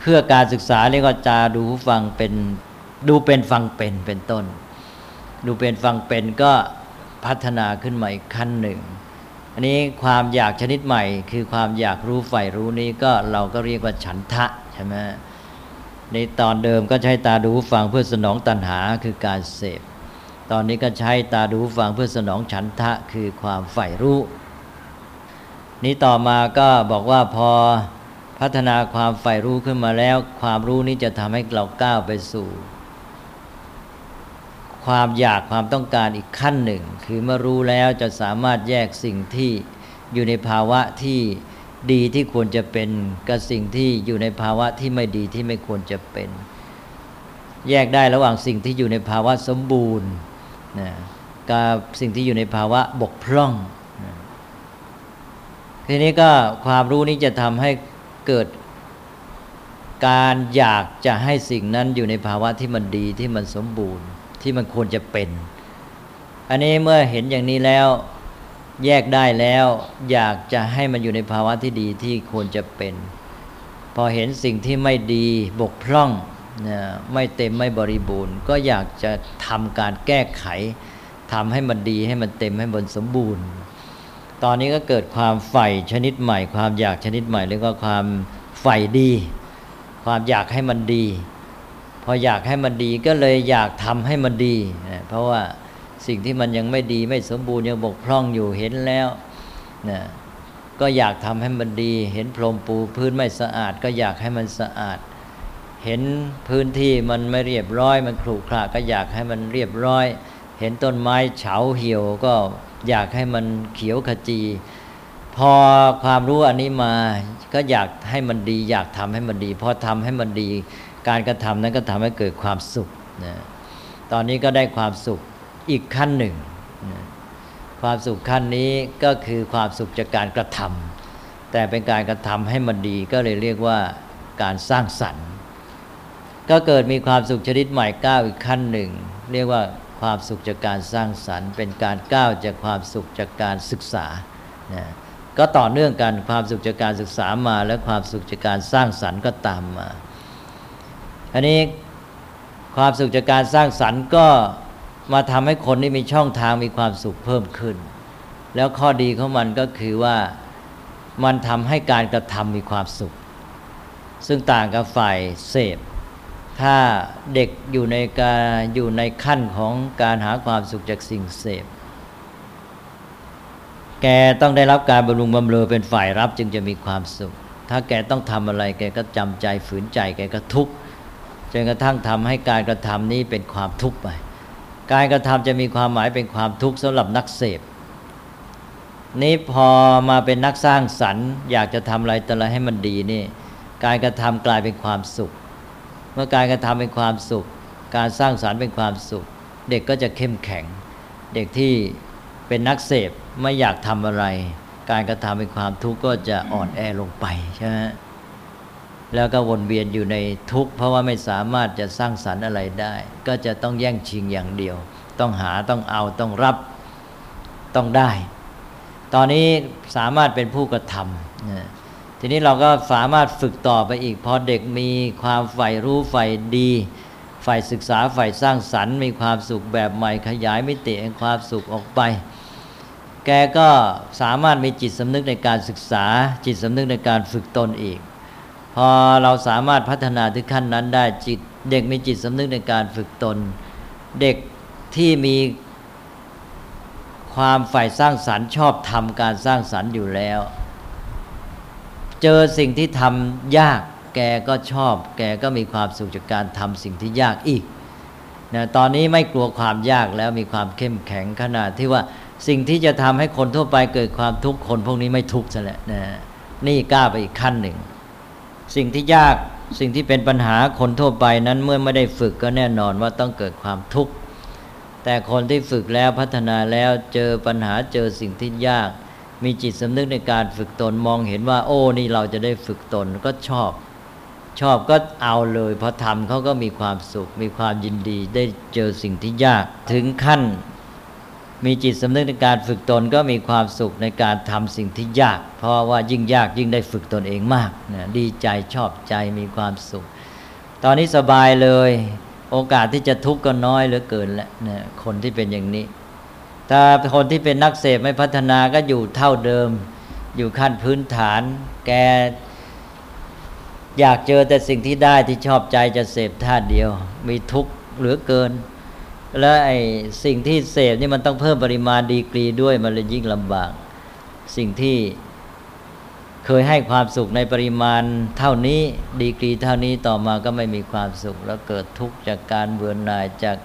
เพื่อการศึกษาเรียกว่าจาดูฟังเป็นดูเป็นฟังเป็นเป็นต้น ดูเป็นฟังเป็นก็พัฒนาขึ้นมาอีกขั้นหนึ่ง อันนี้ความอยากชนิดใหม่ คือความอยากรู้ใฝ่รู้นี้ก็เราก็เรียกว่าฉันทะใช่ไหม ในตอนเดิมก็ใช้ตาดูฟังเพื่อสนองตัณหาคือการเสพ ตอนนี้ก็ใช้ตาดูหูฟังเพื่อสนองฉันทะคือความใฝ่รู้ นี้ต่อมาก็บอกว่าพอพัฒนาความใฝ่รู้ขึ้นมาแล้ว ความรู้นี้จะทำให้เราก้าวไปสู่ ความอยากความต้องการอีกขั้นหนึ่ง คือเมื่อรู้แล้วจะสามารถแยกสิ่งที่อยู่ในภาวะที่ ดีที่ควรจะเป็นกับสิ่งที่อยู่ในภาวะที่ไม่ดีที่ไม่ควรจะเป็น แยกได้ระหว่างสิ่งที่อยู่ในภาวะสมบูรณ์นะกับสิ่งที่อยู่ในภาวะบกพร่องนะทีนี้ก็ความรู้นี้จะทำให้เกิดการอยากจะให้สิ่งนั้นอยู่ในภาวะที่มันดีที่มันสมบูรณ์ที่มันควรจะเป็น อันนี้เมื่อเห็นอย่างนี้แล้ว แยกได้แล้วอยากจะให้มันอยู่ในภาวะที่ดีที่ควรจะเป็น พอเห็นสิ่งที่ไม่ดีบกพร่องนะไม่เต็มไม่บริบูรณ์ ก็อยากจะทำการแก้ไขทำให้มันดีให้มันเต็มให้มันสมบูรณ์ ตอนนี้ก็เกิดความใฝ่ชนิดใหม่ ความอยากชนิดใหม่เรียกว่าความใฝ่ดี ความอยากให้มันดี พออยากให้มันดีก็เลยอยากทำให้มันดีนะเพราะว่า สิ่งที่มันยังไม่ดีไม่สมบูรณ์ยังบกพร่องอยู่เห็นแล้วนะก็อยากทำให้มันดี เห็นพรมปูพื้นไม่สะอาด ก็อยากให้มันสะอาด เห็นพื้นที่มันไม่เรียบร้อย มันขรุขระก็อยากให้มันเรียบร้อย เห็นต้นไม้เฉาเหี่ยวก็อยากให้มันเขียวขจี พอความรู้อันนี้มาก็อยากให้มันดี อยากทำให้มันดีพอทำให้มันดี การกระทำนั้นก็ทำให้เกิดความสุขนะตอนนี้ก็ได้ความสุข อีกขั้นหนึ่ง ความสุขขั้นนี้ก็คือความสุขจากการกระทำแต่เป็นการกระทำให้มันดีก็เลยเรียกว่าการสร้างสรรค์ ก็เกิดมีความสุขชนิดใหม่ก้าวอีกขั้นหนึ่ง เรียกว่าความสุขจากการสร้างสรรค์ เป็นการก้าวจากความสุขจากการศึกษานะก็ต่อเนื่องกันความสุขจากการศึกษามา และความสุขจากการสร้างสรรค์ก็ตามมาอันนี้ความสุขจากการสร้างสรรค์ก็ มาทำให้คนที่มีช่องทางมีความสุขเพิ่มขึ้น แล้วข้อดีของมันก็คือว่ามันทำให้การกระทำมีความสุข ซึ่งต่างกับฝ่ายเสพถ้าเด็กอยู่ในการอยู่ในขั้นของการหาความสุขจากสิ่งเสพ แกต้องได้รับการบำรุงบำเรอเป็นฝ่ายรับจึงจะมีความสุข ถ้าแกต้องทำอะไรแกก็จำใจฝืนใจแกก็ทุกข์จนกระทั่งทำให้การกระทำนี้เป็นความทุกข์ไป การกระทำจะมีความหมายเป็นความทุกข์สำหรับนักเสพนี้พอมาเป็นนักสร้างสรรค์อยากจะทำอะไรแต่ละให้มันดีนี่ การกระทำกลายเป็นความสุข เมื่อการกระทำเป็นความสุข การสร้างสรรค์เป็นความสุข เด็กก็จะเข้มแข็ง เด็กที่เป็นนักเสพไม่อยากทำอะไร การกระทำเป็นความทุกข์ก็จะอ่อนแอลงไปใช่ไหม แล้วก็วนเวียนอยู่ในทุกข์เพราะว่าไม่สามารถจะสร้างสรรค์อะไรได้ ก็จะต้องแย่งชิงอย่างเดียว ต้องหาต้องเอาต้องรับต้องได้ ตอนนี้สามารถเป็นผู้กระทำนะทีนี้เราก็สามารถฝึกต่อไปอีกพอเด็กมีความใฝ่รู้ใฝ่ดีใฝ่ศึกษาใฝ่สร้างสรรค์มีความสุขแบบใหม่ขยายมิติแห่งความสุขออกไป แกก็สามารถมีจิตสำนึกในการศึกษา จิตสำนึกในการฝึกตนอีก พอเราสามารถพัฒนาถึงขั้นนั้นได้จิต เด็กมีจิตสำนึกในการฝึกตน เด็กที่มีความฝ่ายสร้างสรรค์ชอบทำการสร้างสรรค์อยู่แล้ว เจอสิ่งที่ทำยากแกก็ชอบ แกก็มีความสุขจากการทำสิ่งที่ยากอีกนะตอนนี้ไม่กลัวความยากแล้วมีความเข้มแข็งขนาดที่ว่าสิ่งที่จะทำให้คนทั่วไปเกิดความทุกข์คนพวกนี้ไม่ทุกข์ซะแล้วนะนี่กล้าไปอีกขั้นหนึ่ง สิ่งที่ยากสิ่งที่เป็นปัญหาคนทั่วไปนั้นเมื่อไม่ได้ฝึกก็แน่นอนว่าต้องเกิดความทุกข์แต่คนที่ฝึกแล้วพัฒนาแล้วเจอปัญหาเจอสิ่งที่ยาก มีจิตสำนึกในการฝึกตนมองเห็นว่า โอ้นี่เราจะได้ฝึกตนก็ชอบ ชอบก็เอาเลยพอทำเขาก็มีความสุข มีความยินดีได้เจอสิ่งที่ยาก ถึงขั้น มีจิตสำนึกในการฝึกตนก็มีความสุขในการทำสิ่งที่ยาก เพราะว่ายิ่งยากยิ่งได้ฝึกตนเองมากนะดีใจชอบใจมีความสุข ตอนนี้สบายเลย โอกาสที่จะทุกข์ก็น้อยเหลือเกินแล้วนะคนที่เป็นอย่างนี้ ถ้าคนที่เป็นนักเสพไม่พัฒนาก็อยู่เท่าเดิม อยู่ขั้นพื้นฐาน แกอยากเจอแต่สิ่งที่ได้ที่ชอบใจจะเสพท่าเดียว มีทุกข์เหลือเกิน แล้วไอ้สิ่งที่เสพนี่มันต้องเพิ่มปริมาณดีกรีด้วยมันเลยยิ่งลำบาก สิ่งที่เคยให้ความสุขในปริมาณเท่านี้ดีกรีเท่านี้ต่อมาก็ไม่มีความสุข แล้วเกิดทุกข์จากการเบื่อหน่ายจาก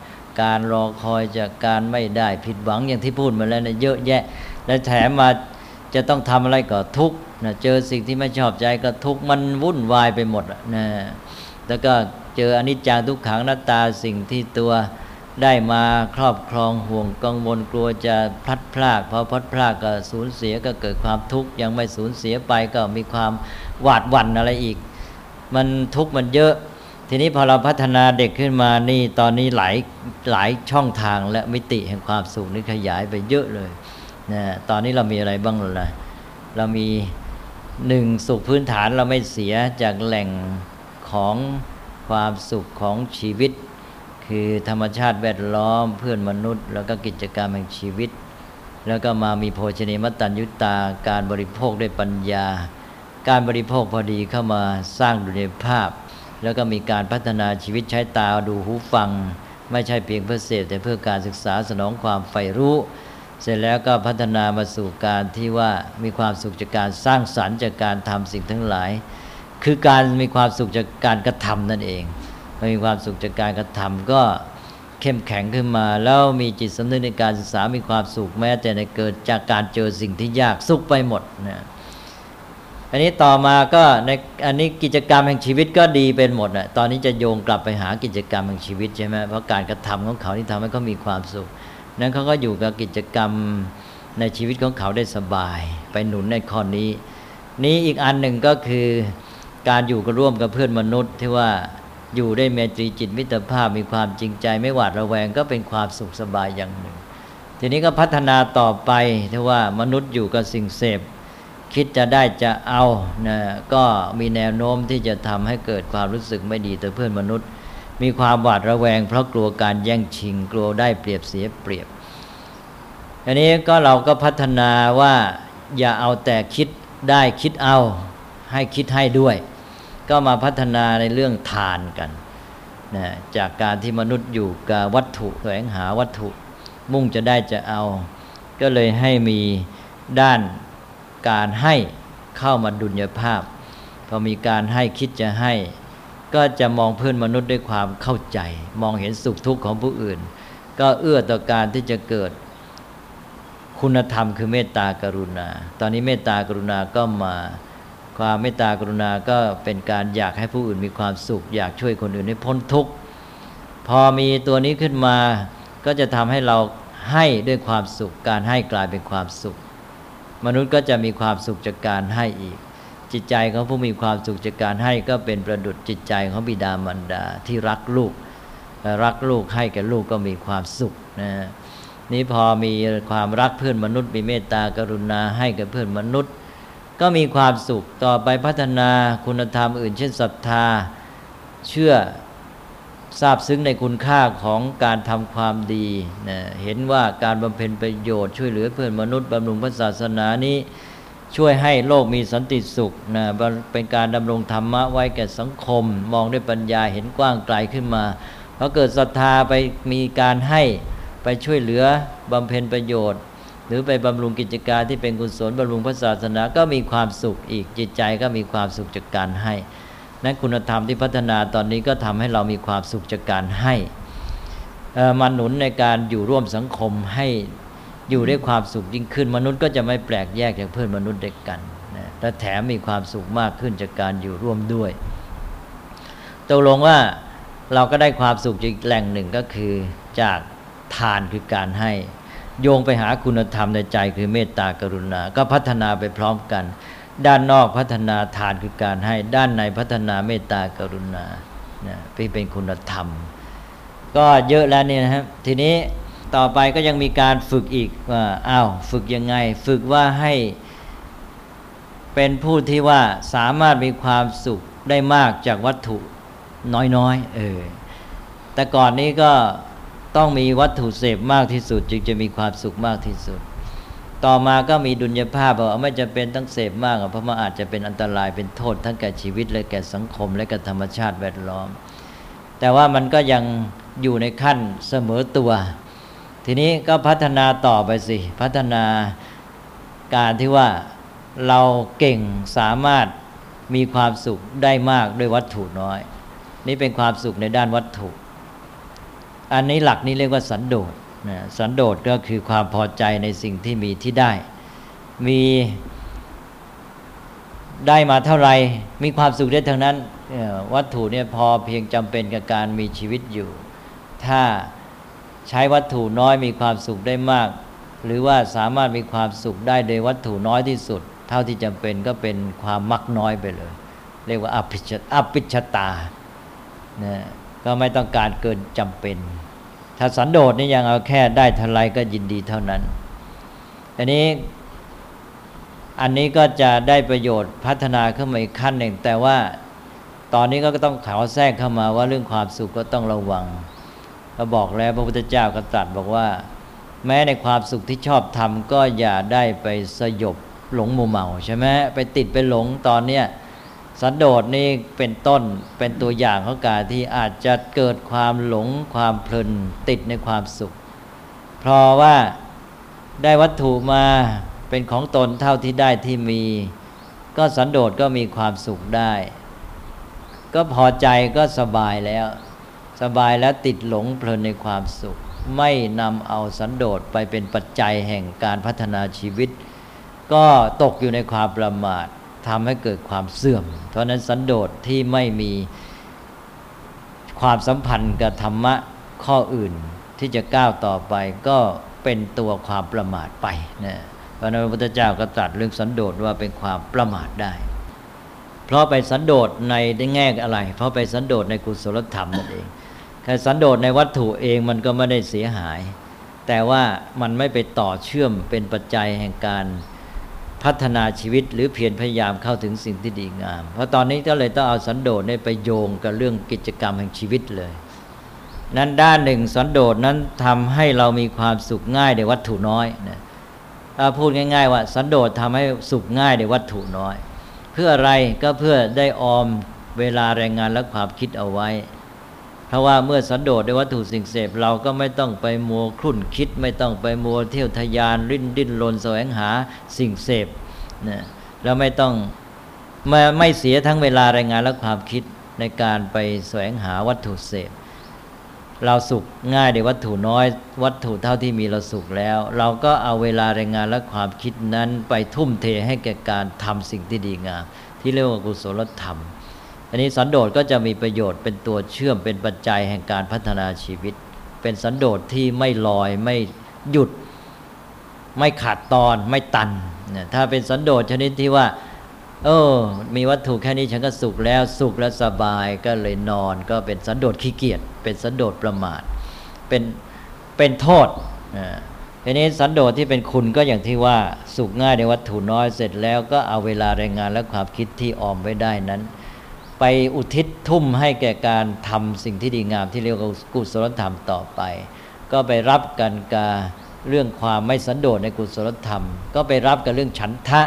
การรอคอยจากการไม่ได้ผิดหวังอย่างที่พูดมาแล้วเนะเยอะแยะ และแถมมาจะต้องทำอะไรก็ทุกข์นะเจอสิ่งที่ไม่ชอบใจก็ทุกข์มันวุ่นวายไปหมดนะแล้วก็เจออนิจจังทุกขังหน้าตาสิ่งที่ตัว ได้มาครอบครองห่วงกังวลกลัวจะพลัดพรากพอพลัดพรากก็สูญเสียก็เกิดความทุกข์ยังไม่สูญเสียไปก็มีความหวาดหวั่นอะไรอีก มันทุกข์มันเยอะ ทีนี้พอเราพัฒนาเด็กขึ้นมานี่ตอนนี้หลายหลายช่องทางและมิติแห่งความสุขนี่ขยายไปเยอะเลยนะตอนนี้เรามีอะไรบ้างล่ะเรามีหนึ่งสุขพื้นฐานเราไม่เสียจากแหล่งของความสุขของชีวิต คือธรรมชาติแวดล้อมเพื่อนมนุษย์ แล้วก็กิจกรรมแห่งชีวิต แล้วก็มามีโภชเนมตัญยุตา การบริโภคด้วยปัญญา การบริโภคพอดีเข้ามาสร้างดุลยภาพ แล้วก็มีการพัฒนาชีวิตใช้ตาดูหูฟัง ไม่ใช่เพียงเพื่อเสพแต่เพื่อการศึกษาสนองความใฝ่รู้ เสร็จแล้วก็พัฒนามาสู่การที่ว่ามีความสุขจากการสร้างสรรค์จากการทำสิ่งทั้งหลาย คือการมีความสุขจากการกระทำนั่นเอง มีความสุขจากการกระทำก็เข้มแข็งขึ้นมา แล้วมีจิตสำนึกในการศึกษา มีความสุขแม้ แต่ในเกิดจากการเจอสิ่งที่ยากสุขไปหมดนะอันนี้ต่อมาก็ในอันนี้กิจกรรมแห่งชีวิตก็ดีเป็นหมดนะตอนนี้จะโยงกลับไปหากิจกรรมแห่งชีวิตใช่ไหมเพราะการกระทำของเขาที่ทำให้เขามีความสุข นั้นเขาก็อยู่กับกิจกรรมในชีวิตของเขาได้สบาย ไปหนุนในข้อนี้ นี้อีกอันหนึ่งก็คือการอยู่กับร่วมกับเพื่อนมนุษย์ที่ว่า อยู่ได้เมตรีจิตมิตรภาพมีความจริงใจไม่หวาดระแวงก็เป็นความสุขสบายอย่างหนึ่ง ทีนี้ก็พัฒนาต่อไปที่ว่ามนุษย์อยู่กับสิ่งเสพ คิดจะได้จะเอานะก็มีแนวโน้มที่จะทำให้เกิดความรู้สึกไม่ดีต่อเพื่อนมนุษย์ มีความหวาดระแวง เพราะกลัวการแย่งชิง กลัวได้เปรียบเสียเปรียบอันนี้ก็เราก็พัฒนาว่าอย่าเอาแต่คิดได้คิดเอา ให้คิดให้ด้วย ก็มาพัฒนาในเรื่องทานกันนะจากการที่มนุษย์อยู่กับวัตถุแสวงหาวัตถุ มุ่งจะได้จะเอา ก็เลยให้มีด้านการให้เข้ามาดุลยภาพ พอมีการให้คิดจะให้ ก็จะมองเพื่อนมนุษย์ด้วยความเข้าใจ มองเห็นสุขทุกข์ของผู้อื่น ก็เอื้อต่อการที่จะเกิดคุณธรรมคือเมตตากรุณา ตอนนี้เมตตากรุณาก็มา ความเมตตากรุณาก็เป็นการอยากให้ผู้อื่นมีความสุข อยากช่วยคนอื่นให้พ้นทุกข์พอมีตัวนี้ขึ้นมา ก็จะทำให้เราให้ด้วยความสุข การให้กลายเป็นความสุข มนุษย์ก็จะมีความสุขจากการให้อีก จิตใจของผู้มีความสุขจากการให้ก็เป็นประดุจจิตใจของบิดามารดาที่รักลูก รักลูกให้แก่ลูกก็มีความสุขนะนี้พอมีความรักเพื่อนมนุษย์มีเมตตากรุณาให้กับเพื่อนมนุษย์ ก็มีความสุขต่อไปพัฒนาคุณธรรมอื่น เช่นศรัทธา เชื่อทราบซึ้งในคุณค่าของการทำความดีนะเห็นว่าการบำเพ็ญประโยชน์ช่วยเหลือเพื่อนมนุษย์บำรุงพระศาสนานี้ช่วยให้โลกมีสันติสุขนะเป็นการดำรงธรรมะไว้แก่สังคม มองด้วยปัญญาเห็นกว้างไกลขึ้นมาพอเกิดศรัทธาไปมีการให้ไปช่วยเหลือบำเพ็ญประโยชน์ หรือไปบำรุงกิจการที่เป็นกุศลบำรุงพระศาสนาก็มีความสุขอีกจิตใจก็มีความสุขจากการให้นั้นคุณธรรมที่พัฒนาตอนนี้ก็ทำให้เรามีความสุขจากการให้มันหนุนในการอยู่ร่วมสังคมให้อยู่ด้วยความสุขยิ่งขึ้น มนุษย์ก็จะไม่แปลกแยกจากเพื่อนมนุษย์เด็กกันนะและแถมมีความสุขมากขึ้นจากการอยู่ร่วมด้วยตกลงว่าเราก็ได้ความสุขจากแหล่งหนึ่งก็คือจากทานคือการให้ โยงไปหาคุณธรรมในใจคือเมตตากรุณา ก็พัฒนาไปพร้อมกัน ด้านนอกพัฒนาทานคือการให้ด้านในพัฒนาเมตตากรุณานะเป็นคุณธรรม ก็เยอะแล้วเนี่ยนะครับทีนี้ต่อไปก็ยังมีการฝึกอีกว่าอ้าวฝึกยังไง ฝึกว่าให้เป็นผู้ที่ว่าสามารถมีความสุขได้มากจากวัตถุน้อยๆเออแต่ก่อนนี้ก็ ต้องมีวัตถุเสพมากที่สุด จึงจะมีความสุขมากที่สุด ต่อมาก็มีดุลยภาพบอกไม่จะเป็นต้องเสพมากเพราะมันอาจจะเป็นอันตรายเป็นโทษทั้งแก่ชีวิตและแก่สังคม และแก่ธรรมชาติแวดล้อม แต่ว่ามันก็ยังอยู่ในขั้นเสมอตัว ทีนี้ก็พัฒนาต่อไปสิ พัฒนาการที่ว่าเราเก่งสามารถมีความสุขได้มากด้วยวัตถุน้อย นี่เป็นความสุขในด้านวัตถุ อันนี้หลักนี้เรียกว่าสันโดษนะสันโดษก็คือความพอใจในสิ่งที่มีที่ได้ มีได้มาเท่าไหร่มีความสุขได้ทั้งนั้น วัตถุเนี่ยพอเพียงจำเป็นกับการมีชีวิตอยู่ ถ้าใช้วัตถุน้อยมีความสุขได้มาก หรือว่าสามารถมีความสุขได้โดยวัตถุน้อยที่สุด เท่าที่จำเป็นก็เป็นความมักน้อยไปเลย เรียกว่าอภิชอภิชตานะก็ไม่ต้องการเกินจำเป็น ถ้าสันโดษนี่ยังเอาแค่ได้เท่าไรก็ยินดีเท่านั้น อันนี้อันนี้ก็จะได้ประโยชน์พัฒนาขึ้นมาอีกขั้นหนึ่ง แต่ว่าตอนนี้ก็ต้องขอแทรกเข้ามาว่าเรื่องความสุขก็ต้องระวังก็บอกแล้วพระพุทธเจ้าก็ตรัสบอกว่า แม้ในความสุขที่ชอบทำก็อย่าได้ไปสยบหลงมัวเมาใช่ไหมไปติดไปหลงตอนเนี้ย สันโดษนี่เป็นต้นเป็นตัวอย่างของการที่อาจจะเกิดความหลงความเพลินติดในความสุข เพราะว่าได้วัตถุมาเป็นของตนเท่าที่ได้ที่มี ก็สันโดษก็มีความสุขได้ ก็พอใจก็สบายแล้ว สบายแล้วติดหลงเพลินในความสุข ไม่นำเอาสันโดษไปเป็นปัจจัยแห่งการพัฒนาชีวิต ก็ตกอยู่ในความประมาท ทำให้เกิดความเสื่อม เพราะนั้นสันโดษที่ไม่มีความสัมพันธ์กับธรรมะข้ออื่นที่จะก้าวต่อไปก็เป็นตัวความประมาทไปนะเพราะนั้นพระพุทธเจ้าก็ตรัสเรื่องสันโดษว่าเป็นความประมาทได้ เพราะไปสันโดษในได้แง่อะไร เพราะไปสันโดษในกุศลธรรมนั่นเองแค่สันโดษในวัตถุเองมันก็ไม่ได้เสียหาย แต่ว่ามันไม่ไปต่อเชื่อมเป็นปัจจัยแห่งการ พัฒนาชีวิตหรือเพียรพยายามเข้าถึงสิ่งที่ดีงาม เพราะตอนนี้ก็เลยต้องเอาสันโดษไปโยงกับเรื่องกิจกรรมแห่งชีวิตเลย นั้นด้านหนึ่งสันโดษนั้นทำให้เรามีความสุขง่ายในวัตถุน้อยนะถ้าพูดง่าย ๆ ว่า สันโดษทำให้สุขง่ายในวัตถุน้อย เพื่ออะไรก็เพื่อได้ออมเวลาแรงงานและความคิดเอาไว้ เพราะว่าเมื่อสันโดษด้วยวัตถุสิ่งเสพเราก็ไม่ต้องไปมัวคลุ่นคิด ไม่ต้องไปมัวเที่ยวทยานริ้นดิ้นรนแสวงหาสิ่งเสพนะแล้วไม่ต้องมาไม่เสียทั้งเวลาแรงงานและความคิดในการไปแสวงหาวัตถุเสพ เราสุขง่ายในวัตถุน้อย วัตถุเท่าที่มีเราสุขแล้ว เราก็เอาเวลาแรงงานและความคิดนั้นไปทุ่มเทให้แก่การทำสิ่งที่ดีงามที่เรียกว่ากุศลธรรม อันนี้สันโดษก็จะมีประโยชน์เป็นตัวเชื่อมเป็นปัจจัยแห่งการพัฒนาชีวิต เป็นสันโดษที่ไม่ลอยไม่หยุด ไม่ขาดตอนไม่ตันนะถ้าเป็นสันโดษชนิดที่ว่า เออ มีวัตถุแค่นี้ฉันก็สุขแล้วสุขแล้วสบายก็เลยนอน ก็เป็นสันโดษขี้เกียจเป็นสันโดษประมาทเป็นเป็นโทษนะทีนี้สันโดษที่เป็นคุณก็อย่างที่ว่าสุขง่ายในวัตถุน้อยเสร็จแล้วก็เอาเวลาแรงงานและความคิดที่ออมไว้ได้นั้น ไปอุทิศทุ่มให้แก่การทำสิ่งที่ดีงามที่เรียกว่ากุศลธรรมต่อไป ก็ไปรับกันกับเรื่องความไม่สันโดษในกุศลธรรม ก็ไปรับกับเรื่องฉันทะ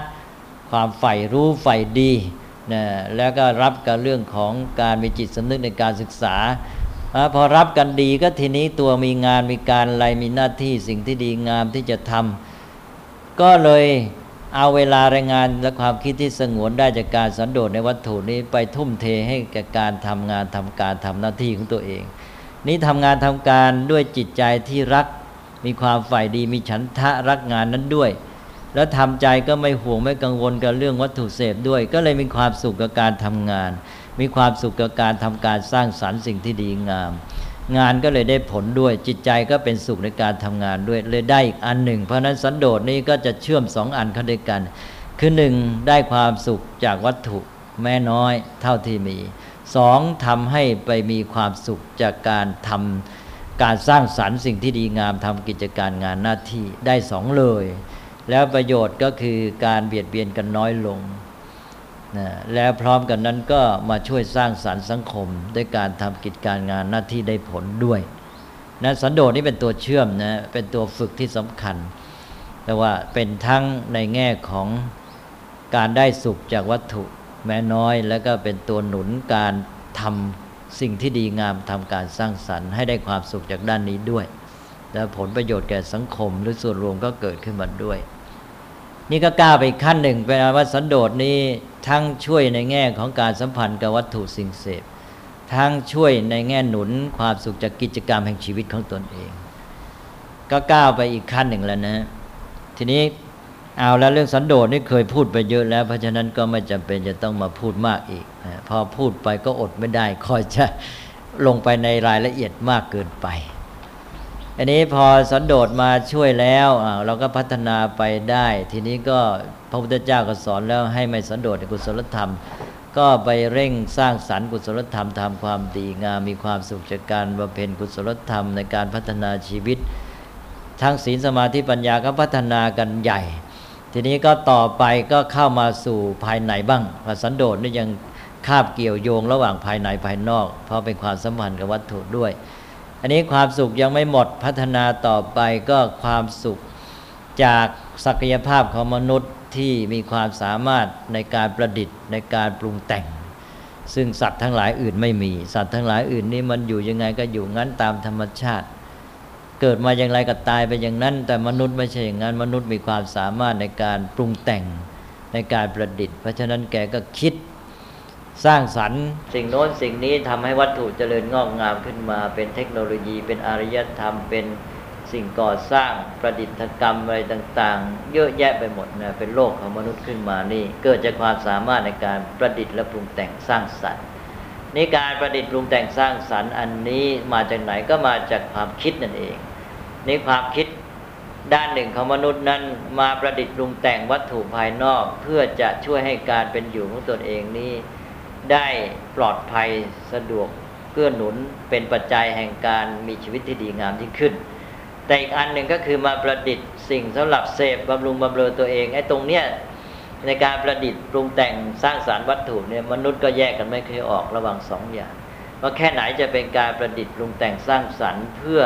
ความใฝ่รู้ใฝ่ดีนะแล้วก็รับกับเรื่องของการมีจิตสำนึกในการศึกษา พอรับกันดีก็ทีนี้ตัวมีงานมีการอะไรมีหน้าที่สิ่งที่ดีงามที่จะทำก็เลย เอาเวลาแรงงานและความคิดที่สงวนได้จากการสันโดษในวัตถุนี้ไปทุ่มเทให้แก่การทำงานทำการทำหน้าที่ของตัวเอง นี้ทำงานทำการด้วยจิตใจที่รักมีความใฝ่ดีมีฉันทะรักงานนั้นด้วย แล้วทำใจก็ไม่ห่วงไม่กังวลกับเรื่องวัตถุเสพด้วย ก็เลยมีความสุขกับการทำงาน มีความสุขกับการทำการสร้างสรรค์สิ่งที่ดีงาม งานก็เลยได้ผลด้วย จิตใจก็เป็นสุขในการทำงานด้วย เลยได้อีกอันหนึ่ง เพราะนั้นสันโดษนี้ก็จะเชื่อมสองอันเข้าด้วยกัน คือหนึ่งได้ความสุขจากวัตถุแม่น้อยเท่าที่มีสองทำให้ไปมีความสุขจากการทำการสร้างสรรค์สิ่งที่ดีงามทำกิจการงานหน้าที่ได้สองเลย แล้วประโยชน์ก็คือการเบียดเบียนกันน้อยลง นะแล้วพร้อมกันนั้นก็มาช่วยสร้างสารรค์สังคม ด้วยการทำกิจการงานหน้าที่ได้ผลด้วยนะสันโดษนี่เป็นตัวเชื่อมนะเป็นตัวฝึกที่สำคัญ แต่ว่าเป็นทั้งในแง่ของการได้สุขจากวัตถุแม้น้อย แล้วก็เป็นตัวหนุนการทำสิ่งที่ดีงามทำการสร้างสรรค์ให้ได้ความสุขจากด้านนี้ด้วย และผลประโยชน์แก่สังคมหรือส่วนรวมก็เกิดขึ้นมาด้วย นี่ก็ก้าวไปอีกขั้นหนึ่งเป็นว่าสันโดษนี้ทั้งช่วยในแง่ของการสัมพันธ์กับวัตถุสิ่งเสพทั้งช่วยในแง่หนุนความสุขจากกิจกรรมแห่งชีวิตของตนเอง ก็ก้าวไปอีกขั้นหนึ่งแล้วนะ ทีนี้เอาแล้วเรื่องสันโดษนี่เคยพูดไปเยอะแล้ว เพราะฉะนั้นก็ไม่จำเป็นจะต้องมาพูดมากอีก พอพูดไปก็อดไม่ได้คอยจะลงไปในรายละเอียดมากเกินไป อันนี้พอสันโดษมาช่วยแล้วเราก็พัฒนาไปได้ ทีนี้ก็พระพุทธเจ้าก็สอนแล้วให้ไม่สันโดษในกุศลธรรม ก็ไปเร่งสร้างสรรค์กุศลธรรมทำความดีงามมีความสุขจากการบำเพ็ญกุศลธรรมในการพัฒนาชีวิต ทั้งศีลสมาธิปัญญาก็พัฒนากันใหญ่ ทีนี้ก็ต่อไปก็เข้ามาสู่ภายในบ้างพสันโดษนี่ยังคาบเกี่ยวโยงระหว่างภายในภายนอก เพราะเป็นความสัมพันธ์กับวัตถุด้วย อันนี้ความสุขยังไม่หมดพัฒนาต่อไปก็ความสุขจากศักยภาพของมนุษย์ที่มีความสามารถในการประดิษฐ์ในการปรุงแต่ง ซึ่งสัตว์ทั้งหลายอื่นไม่มี สัตว์ทั้งหลายอื่นนี่มันอยู่ยังไงก็อยู่งั้นตามธรรมชาติ เกิดมาอย่างไรก็ตายไปอย่างนั้น แต่มนุษย์ไม่ใช่อย่างนั้นมนุษย์มีความสามารถในการปรุงแต่งในการประดิษฐ์ เพราะฉะนั้นแกก็คิด สร้างสรรค์ สิ่งโน้นสิ่งนี้ทำให้วัตถุเจริญงอกงามขึ้นมา เป็นเทคโนโลยีเป็นอารยธรรม เป็นสิ่งก่อสร้างประดิษฐกรรมอะไรต่างๆ เยอะแยะไปหมดนะเป็นโลกของมนุษย์ขึ้นมานี่ เกิดจากความสามารถในการประดิษฐ์และปรุงแต่งสร้างสรรค์นี่การประดิษฐ์ปรุงแต่งสร้างสรรค์อันนี้มาจากไหนก็มาจากความคิดนั่นเองนี่ความคิดด้านหนึ่งของมนุษย์นั้นมาประดิษฐ์ปรุงแต่งวัตถุภายนอก เพื่อจะช่วยให้การเป็นอยู่ของตนเองนี้ ได้ปลอดภัยสะดวกเกื้อหนุนเป็นปัจจัยแห่งการมีชีวิตที่ดีงามยิ่งขึ้น แต่อีกอันหนึ่งก็คือมาประดิษฐ์สิ่งสำหรับเสพบำรุงบำเรอตัวเองไอ้ตรงเนี้ยในการประดิษฐ์ปรุงแต่งสร้างสารรวัตถุเนี่ยมนุษย์ก็แยกกันไม่เคยออกระหว่างสองอย่างว่าแค่ไหนจะเป็นการประดิษฐ์ปรุงแต่งสร้างสรรค์ เพื่อ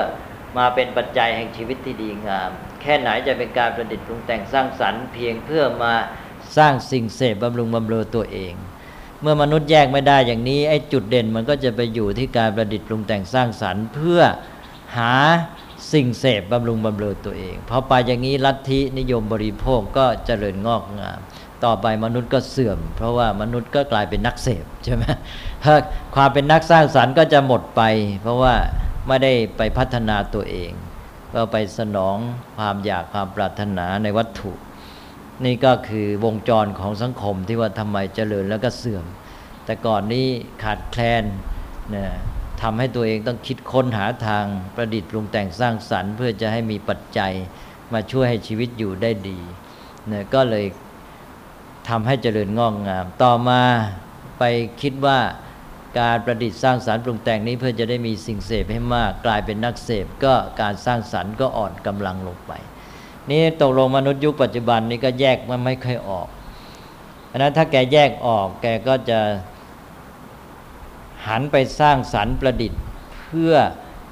มาเป็นปัจจัยแห่งชีวิตที่ดีงาม แค่ไหนจะเป็นการประดิษฐ์ปรุงแต่งสร้างสรรค์ เพียงเพื่อมาสร้างสิ่งเสพบำรุงบำเรอตัวเอง เมื่อมนุษย์แยกไม่ได้อย่างนี้ไอ้จุดเด่นมันก็จะไปอยู่ที่การประดิษฐ์ปรุงแต่งสร้างสรรค์ เพื่อหาสิ่งเสพบำรุงบำเรอตัวเองพอไปอย่างนี้ลัทธินิยมบริโภคก็เจริญงอกงาม ต่อไปมนุษย์ก็เสื่อม เพราะว่ามนุษย์ก็กลายเป็นนักเสพใช่ไหมความเป็นนักสร้างสรรค์ก็จะหมดไป เพราะว่าไม่ได้ไปพัฒนาตัวเอง ก็ไปสนองความอยากความปรารถนาในวัตถุ นี่ก็คือวงจรของสังคมที่ว่าทำไมเจริญแล้วก็เสื่อม แต่ก่อนนี้ขาดแคลนนะทำให้ตัวเองต้องคิดค้นหาทางประดิษฐ์ปรุงแต่งสร้างสรรค์ เพื่อจะให้มีปัจจัยมาช่วยให้ชีวิตอยู่ได้ดีนะก็เลยทำให้เจริญงอกงาม ต่อมาไปคิดว่าการประดิษฐ์สร้างสารรค์ปรุงแต่งนี้เพื่อจะได้มีสิ่งเสพให้มาก กลายเป็นนักเสพก็การสร้างสรรค์ก็อ่อนกำลังลงไป นี่ตกลงมนุษย์ยุคปัจจุบันนี้ก็แยกมันไม่ค่อยออกอันนั้นถ้าแกแยกออก แกก็จะหันไปสร้างสรรค์ประดิษฐ์ เพื่อ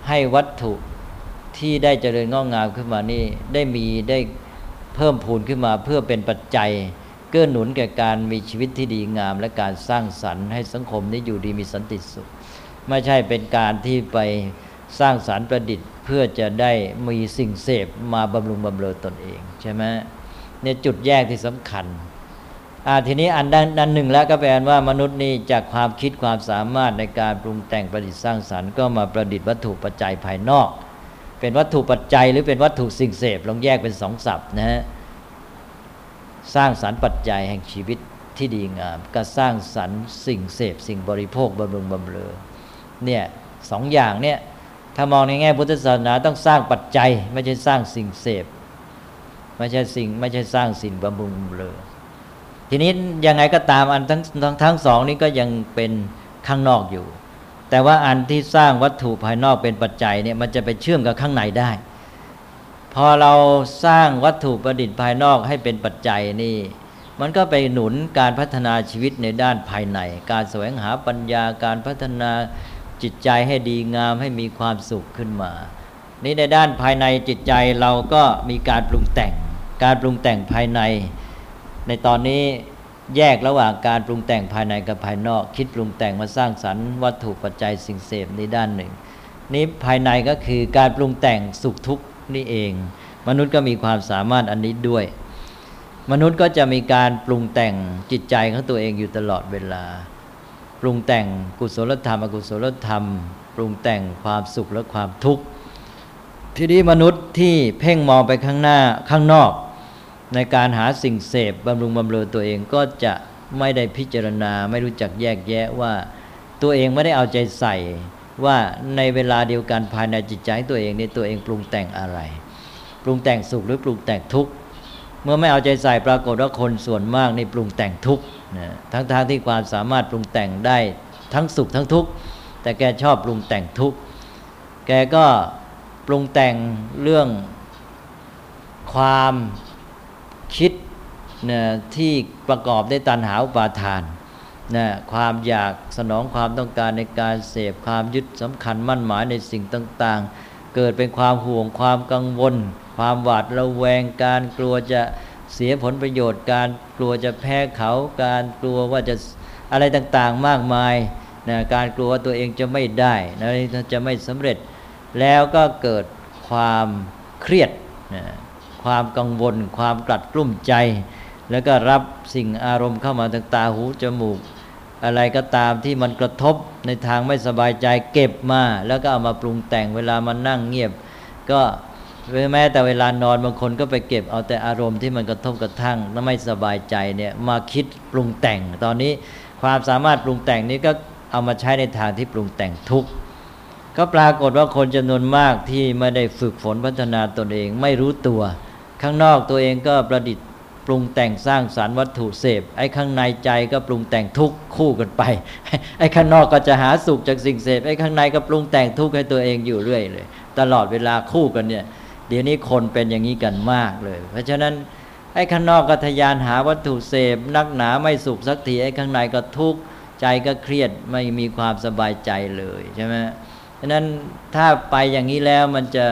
ให้วัตถุที่ได้เจริญงอกงามขึ้นมานี่ได้มีได้เพิ่มพูนขึ้นมาเพื่อเป็นปัจจัย เกื้อหนุนแก่การมีชีวิตที่ดีงาม และการสร้างสรรค์ให้สังคมนี้อยู่ดีมีสันติสุข ไม่ใช่เป็นการที่ไป สร้างสารรค์ประดิษฐ์เพื่อจะได้มีสิ่งเสพมาบำรุงบำเรอตนเองใช่ไหมเนี่ยจุดแยกที่สำคัญอ่าทีนี้อันด้านด้านหนึ่งแล้วก็แปลว่ามนุษย์นี่จากความคิดความสามารถในการปรุงแต่งประดิษฐ์สร้างสรรค์ก็มาประดิษฐ์วัตถุปัจจัยภายนอก เป็นวัตถุปัจจัยหรือเป็นวัตถุสิ่งเสพลองแยกเป็นสองศัพท์นะฮะสร้างสรรค์ปัจจัยแห่งชีวิตที่ดีงามก็สร้างสรรค์สิ่งเสพสิ่งบริโภคบำรุงบำเรอเนี่ยสองอย่างเนี่ย ถ้ามองในแง่พุทธศาสนาต้องสร้างปัจจัย ไม่ใช่สร้างสิ่งเสพ ไม่ใช่สิ่งไม่ใช่สร้างสิ่งบำรุงเรอทีนี้ยังไงก็ตามอันทั้งทั้งทั้งสองนี้ก็ยังเป็นข้างนอกอยู่ แต่ว่าอันที่สร้างวัตถุภายนอกเป็นปัจจัยเนี่ยมันจะไปเชื่อมกับข้างในได้ พอเราสร้างวัตถุประดิษฐ์ภายนอกให้เป็นปัจจัยนี่ มันก็ไปหนุนการพัฒนาชีวิตในด้านภายใน การแสวงหาปัญญาการพัฒนา จิตใจให้ดีงามให้มีความสุขขึ้นมา นี่ในด้านภายในจิตใจเราก็มีการปรุงแต่ง การปรุงแต่งภายใน ในตอนนี้แยกระหว่างการปรุงแต่งภายในกับภายนอก คิดปรุงแต่งมาสร้างสรรค์วัตถุปัจจัยสิ่งเสพในด้านหนึ่ง นี้ภายในก็คือการปรุงแต่งสุขทุกข์นี่เอง มนุษย์ก็มีความสามารถอันนี้ด้วย มนุษย์ก็จะมีการปรุงแต่งจิตใจของตัวเองอยู่ตลอดเวลา ปรุงแต่งกุศลธรรม อกุศลธรรม ปรุงแต่งความสุขและความทุกข์ทีนี้มนุษย์ที่เพ่งมองไปข้างหน้าข้างนอก ในการหาสิ่งเสพบำรุงบำเรอตัวเองก็จะไม่ได้พิจารณาไม่รู้จักแยกแยะว่าตัวเองไม่ได้เอาใจใส่ ว่าในเวลาเดียวกันภายในจิตใจตัวเองนี่ตัวเองปรุงแต่งอะไร ปรุงแต่งสุขหรือปรุงแต่งทุกข์ เมื่อไม่เอาใจใส่ปรากฏว่าคนส่วนมากนี่ปรุงแต่งทุกข์นะทั้งทางที่ความสามารถปรุงแต่งได้ทั้งสุขทั้งทุกข์แต่แกชอบปรุงแต่งทุกข์แกก็ปรุงแต่งเรื่องความคิดนะที่ประกอบด้วยตัณหาอุปาทานนะความอยากสนองความต้องการในการเสพความยึดสำคัญมั่นหมายในสิ่งต่าง ๆ เกิดเป็นความห่วงความกังวล ความหวาดระแวงการกลัวจะเสียผลประโยชน์ การกลัวจะแพ้เขาการกลัวว่าจะอะไรต่างๆมากมายนะการกลัวว่าตัวเองจะไม่ได้นะจะไม่สำเร็จ แล้วก็เกิดความเครียดนะความกังวล ความกลัดกลุ้มใจ แล้วก็รับสิ่งอารมณ์เข้ามาทางตาหูจมูก อะไรก็ตามที่มันกระทบในทางไม่สบายใจเก็บมา แล้วก็เอามาปรุงแต่งเวลามันนั่งเงียบ ก็แม้แต่เวลานอนบางคนก็ไปเก็บเอาแต่อารมณ์ที่มันกระทบกระทั่งและไม่สบายใจเนี่ยมาคิดปรุงแต่ง ตอนนี้ความสามารถปรุงแต่งนี้ก็เอามาใช้ในทางที่ปรุงแต่งทุกข์ก็ปรากฏว่าคนจำนวนมากที่ไม่ได้ฝึกฝนพัฒนาตนเองไม่รู้ตัว ข้างนอกตัวเองก็ประดิษฐ์ ปรุงแต่งสร้างสารรค์วัตถุเสพ ไอ้ข้างในใจก็ปรุงแต่งทุกข์คู่กันไป ไอ้ข้างนอกก็จะหาสุขจากสิ่งเสพ ไอ้ข้างในก็ปรุงแต่งทุกข์ให้ตัวเองอยู่เรื่อยเลย ตลอดเวลาคู่กันเนี่ย เดี๋ยวนี้คนเป็นอย่างนี้กันมากเลย เพราะฉะนั้นไอ้ข้างนอกก็ทยานหาวัตถุเสพ นักหนาไม่สุขสักที ไอ้ข้างในก็ทุกข์ใจก็เครียดไม่มีความสบายใจเลยใช่ไหมฉะนั้นถ้าไปอย่างนี้แล้วมันจะ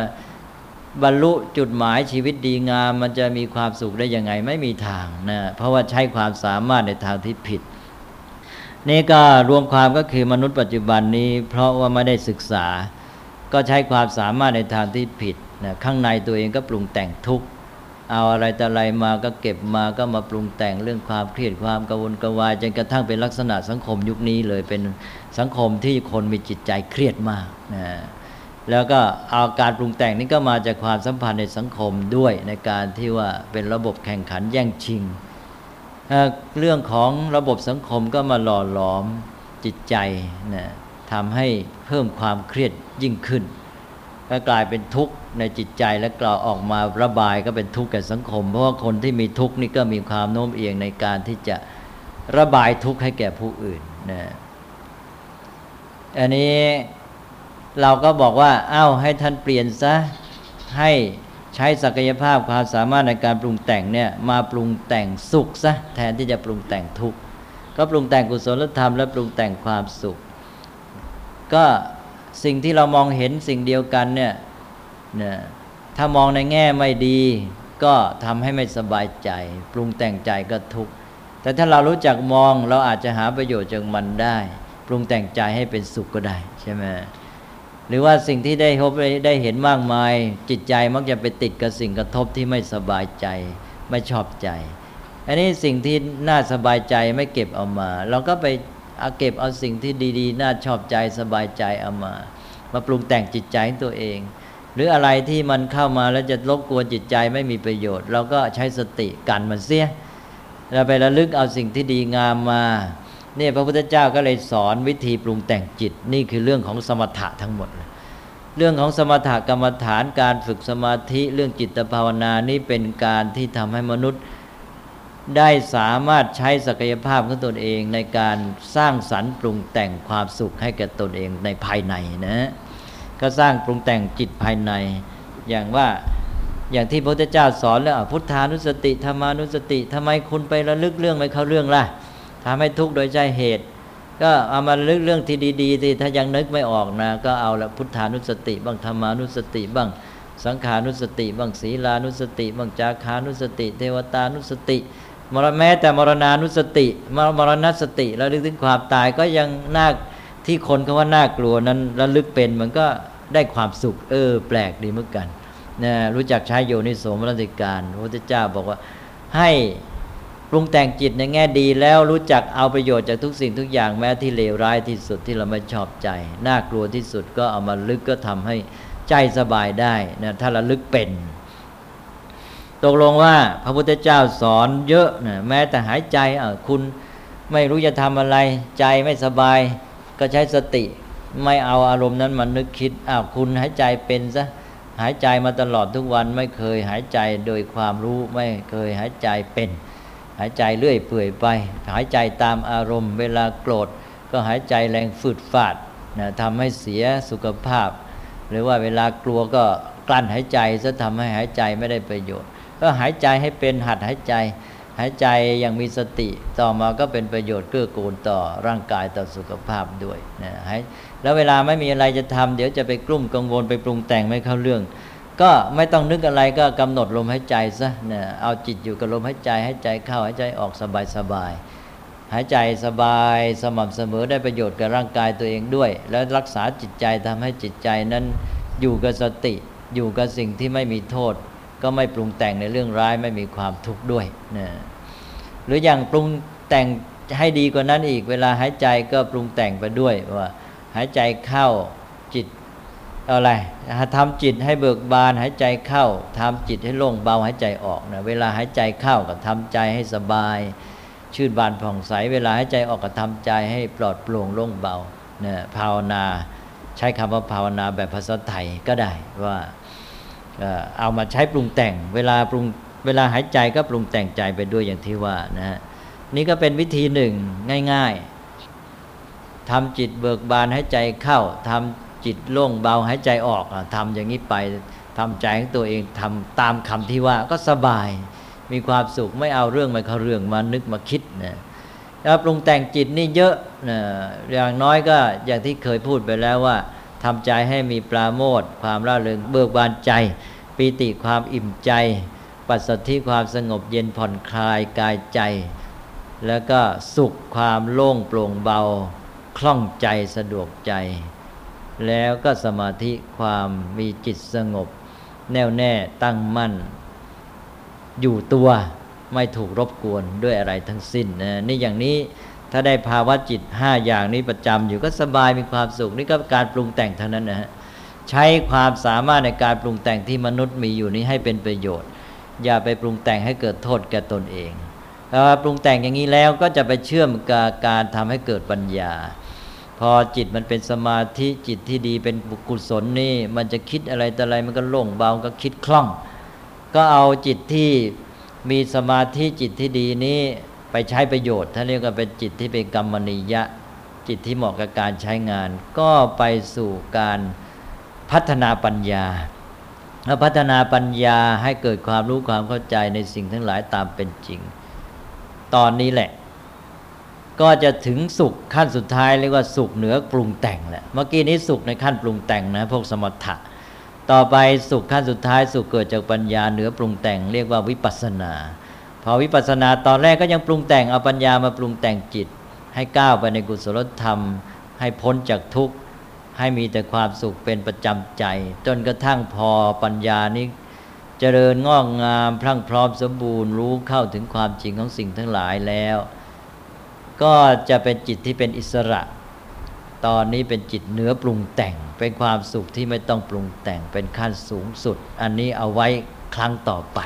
บรรลุจุดหมายชีวิตดีงาม มันจะมีความสุขได้ยังไงไม่มีทางนะเพราะว่าใช้ความสามารถในทางที่ผิด นี่ก็รวมความก็คือมนุษย์ปัจจุบันนี้ เพราะว่าไม่ได้ศึกษา ก็ใช้ความสามารถในทางที่ผิดนะข้างในตัวเองก็ปรุงแต่งทุกข์เอาอะไรแต่อะไรมาก็เก็บมาก็มาปรุงแต่งเรื่องความเครียดความกังวลกวายจนกระทั่งเป็นลักษณะสังคมยุคนี้เลยเป็นสังคมที่คนมีจิตใจเครียดมากนะ แล้วก็เอาการปรุงแต่งนี้ก็มาจากความสัมพันธ์ในสังคมด้วยในการที่ว่าเป็นระบบแข่งขันแย่งชิง เรื่องของระบบสังคมก็มาหล่อหลอมจิตใจนะทำให้เพิ่มความเครียดยิ่งขึ้น ก็กลายเป็นทุกข์ในจิตใจและกล่าวออกมาระบายก็เป็นทุกข์แก่สังคม เพราะว่าคนที่มีทุกข์นี่ก็มีความโน้มเอียงในการที่จะระบายทุกข์ให้แก่ผู้อื่นนะอันนี้ เราก็บอกว่าอ้าวให้ท่านเปลี่ยนซะให้ใช้ศักยภาพความสามารถในการปรุงแต่งเนี่ยมาปรุงแต่งสุขซะแทนที่จะปรุงแต่งทุกข์ก็ปรุงแต่งกุศลธรรมและปรุงแต่งความสุข ก็สิ่งที่เรามองเห็นสิ่งเดียวกันเนี่ยเนี่ยถ้ามองในแง่ไม่ดี ก็ทำให้ไม่สบายใจ ปรุงแต่งใจก็ทุกข์แต่ถ้าเรารู้จักมองเราอาจจะหาประโยชน์จากมันได้ ปรุงแต่งใจให้เป็นสุขก็ได้ใช่ไหม หรือว่าสิ่งที่ได้พบได้เห็นมากมาย จิตใจมักจะไปติดกับสิ่งกระทบที่ไม่สบายใจไม่ชอบใจ อันนี้สิ่งที่น่าสบายใจไม่เก็บเอามา เราก็ไปเอาเก็บเอาสิ่งที่ดีๆ น่าชอบใจสบายใจเอามา มาปรุงแต่งจิตใจตัวเอง หรืออะไรที่มันเข้ามาแล้วจะรบกวนจิตใจไม่มีประโยชน์ เราก็ใช้สติกันมันเสียเราไประลึกเอาสิ่งที่ดีงามมา นี่พระพุทธเจ้าก็เลยสอนวิธีปรุงแต่งจิต นี่คือเรื่องของสมถะทั้งหมด เรื่องของสมถะกรรมฐานการฝึกสมาธิเรื่องจิตภาวนานี่เป็นการที่ทำให้มนุษย์ได้สามารถใช้ศักยภาพของตนเองในการสร้างสรรค์ปรุงแต่งความสุขให้แก่ตนเองในภายในนะก็สร้างปรุงแต่งจิตภายใน อย่างว่าอย่างที่พระพุทธเจ้าสอนแล้วพุทธานุสติธรรมานุสติทำไมคุณไประลึกเรื่องไม่เข้าเรื่องล่ะ ทำให้ทุกข์โดยใช่เหตุ ก็เอามาลึกเรื่องที่ดีๆที่ถ้ายังนึกไม่ออกนะ ก็เอาละพุทธานุสติบ้างธรรมานุสติบ้าง สังขานุสติบ้างศีลานุสติบ้างจาคานุสติ เทวตานุสติ มรแม้แต่มรณานุสติมรมรณสติแล้วลึกถึงความตายก็ยังน่าที่คนเขาว่าน่ากลัวนั้นระลึกเป็นมันก็ได้ความสุขเออ แปลกดีเหมือนกันนะรู้จักใช้โยนิโสมรสิการพระพุทธเจ้าบอกว่าให้ รุงแต่งจิตในแง่ดีแล้วรู้จักเอาประโยชน์จากทุกสิ่งทุกอย่างแม้ที่เลวร้ายที่สุดที่เราไม่ชอบใจ น่ากลัวที่สุดก็เอามาลึกก็ทำให้ใจสบายได้นะถ้าระลึกเป็น ตกลงว่าพระพุทธเจ้าสอนเยอะนะแม้แต่หายใจคุณไม่รู้จะทำอะไรใจไม่สบาย ก็ใช้สติ ไม่เอาอารมณ์นั้นมันนึกคิดอ้าวคุณหายใจเป็นซะหายใจมาตลอดทุกวันไม่เคยหายใจโดยความรู้ไม่เคยหายใจเป็น หายใจเรื่อยเปื่อยไป หายใจตามอารมณ์ เวลาโกรธก็หายใจแรงฝืดฝาดนะทำให้เสียสุขภาพ หรือว่าเวลากลัวก็กลั้นหายใจจะทำให้หายใจไม่ได้ประโยชน์ ก็หายใจให้เป็นหัดหายใจ หายใจอย่างมีสติต่อมาก็เป็นประโยชน์เกื้อกูลต่อร่างกายต่อสุขภาพด้วยนะแล้วเวลาไม่มีอะไรจะทำเดี๋ยวจะไปกลุ้มกังวลไปปรุงแต่งไม่เข้าเรื่อง ก็ไม่ต้องนึกอะไรก็กำหนดลมหายใจซะเนี่ยเอาจิตอยู่กับลมหายใจหายใจเข้าหายใจออกสบายสบายหายใจสบายสม่ำเสมอได้ประโยชน์กับร่างกายตัวเองด้วย แล้วรักษาจิตใจทำให้จิตใจนั้นอยู่กับสติ อยู่กับสิ่งที่ไม่มีโทษ ก็ไม่ปรุงแต่งในเรื่องร้ายไม่มีความทุกข์ด้วยนะหรืออย่างปรุงแต่งให้ดีกว่านั้นอีก เวลาหายใจก็ปรุงแต่งไปด้วยว่าหายใจเข้า อะไรทำจิตให้เบิกบานหายใจเข้าทำจิตให้โล่งเบาหายใจออกนะเวลาหายใจเข้าก็ทำใจให้สบาย ชื่นบานผ่องใส เวลาหายใจออกก็ทำใจให้ปลอดโปร่งโล่งเบาเนี่ยภาวนาใช้คำว่าภาวนาแบบภาษาไทยก็ได้ว่าเอามาใช้ปรุงแต่ง เวลาปรุงเวลาหายใจก็ปรุงแต่งใจไปด้วยอย่างที่ว่านะฮะนี่ก็เป็นวิธีหนึ่งง่าย ๆทำจิตเบิกบานหายใจเข้าทำ จิตโล่งเบาหายใจออกทำอย่างนี้ไปทำใจของตัวเองทำตามคำที่ว่าก็สบาย มีความสุขไม่เอาเรื่องมาเขาเรื่องมานึกมาคิดนะแล้วปรุงแต่งจิตนี่เยอะนะอย่างน้อยก็อย่างที่เคยพูดไปแล้วว่าทำใจให้มีปราโมทความร่าเริงเบิกบานใจปีติความอิ่มใจ ปัสสธิความสงบเย็นผ่อนคลายกายใจ แล้วก็สุขความโล่งโปร่งเบา คล่องใจสะดวกใจ แล้วก็สมาธิความมีจิตสงบ แน่วแน่ตั้งมั่น อยู่ตัวไม่ถูกรบกวนด้วยอะไรทั้งสิ้นนะนี่อย่างนี้ถ้าได้ภาวะจิตห้าอย่างนี้ประจำอยู่ก็สบายมีความสุขนี่ก็การปรุงแต่งเท่านั้นนะฮะใช้ความสามารถในการปรุงแต่งที่มนุษย์มีอยู่นี้ให้เป็นประโยชน์ อย่าไปปรุงแต่งให้เกิดโทษแก่ตนเองปรุงแต่งอย่างนี้แล้วก็จะไปเชื่อมกับการทำให้เกิดปัญญา พอจิตมันเป็นสมาธิจิตที่ดีเป็นบุกุศลนี่ มันจะคิดอะไรแต่อะไรมันก็โล่งเบาก็คิดคล่อง ก็เอาจิตที่มีสมาธิจิตที่ดีนี้ไปใช้ประโยชน์ท่านเรียกว่าเป็นจิตที่เป็นกรรมนิยะ จิตที่เหมาะกับการใช้งาน ก็ไปสู่การพัฒนาปัญญาแล้วพัฒนาปัญญาให้เกิดความรู้ความเข้าใจในสิ่งทั้งหลายตามเป็นจริง ตอนนี้แหละ ก็จะถึงสุขขั้นสุดท้ายเรียกว่าสุขเหนือปรุงแต่งแหละเมื่อกี้นี้สุขในขั้นปรุงแต่งนะพวกสมถะ ต่อไปสุขขั้นสุดท้าย สุขเกิดจากปัญญาเหนือปรุงแต่ง เรียกว่าวิปัสนา พอวิปัสนาตอนแรกก็ยังปรุงแต่งเอาปัญญามาปรุงแต่งจิต ให้ก้าวไปในกุศลธรรม ให้พ้นจากทุกข์ให้มีแต่ความสุขเป็นประจำใจ จนกระทั่งพอปัญญานี้เจริญงอกงามพรั่งพร้อมสมบูรณ์รู้เข้าถึงความจริงของสิ่งทั้งหลายแล้ว ก็จะเป็นจิตที่เป็นอิสระ ตอนนี้เป็นจิตเนื้อปรุงแต่ง เป็นความสุขที่ไม่ต้องปรุงแต่งเป็นขั้นสูงสุด อันนี้เอาไว้ครั้งต่อไป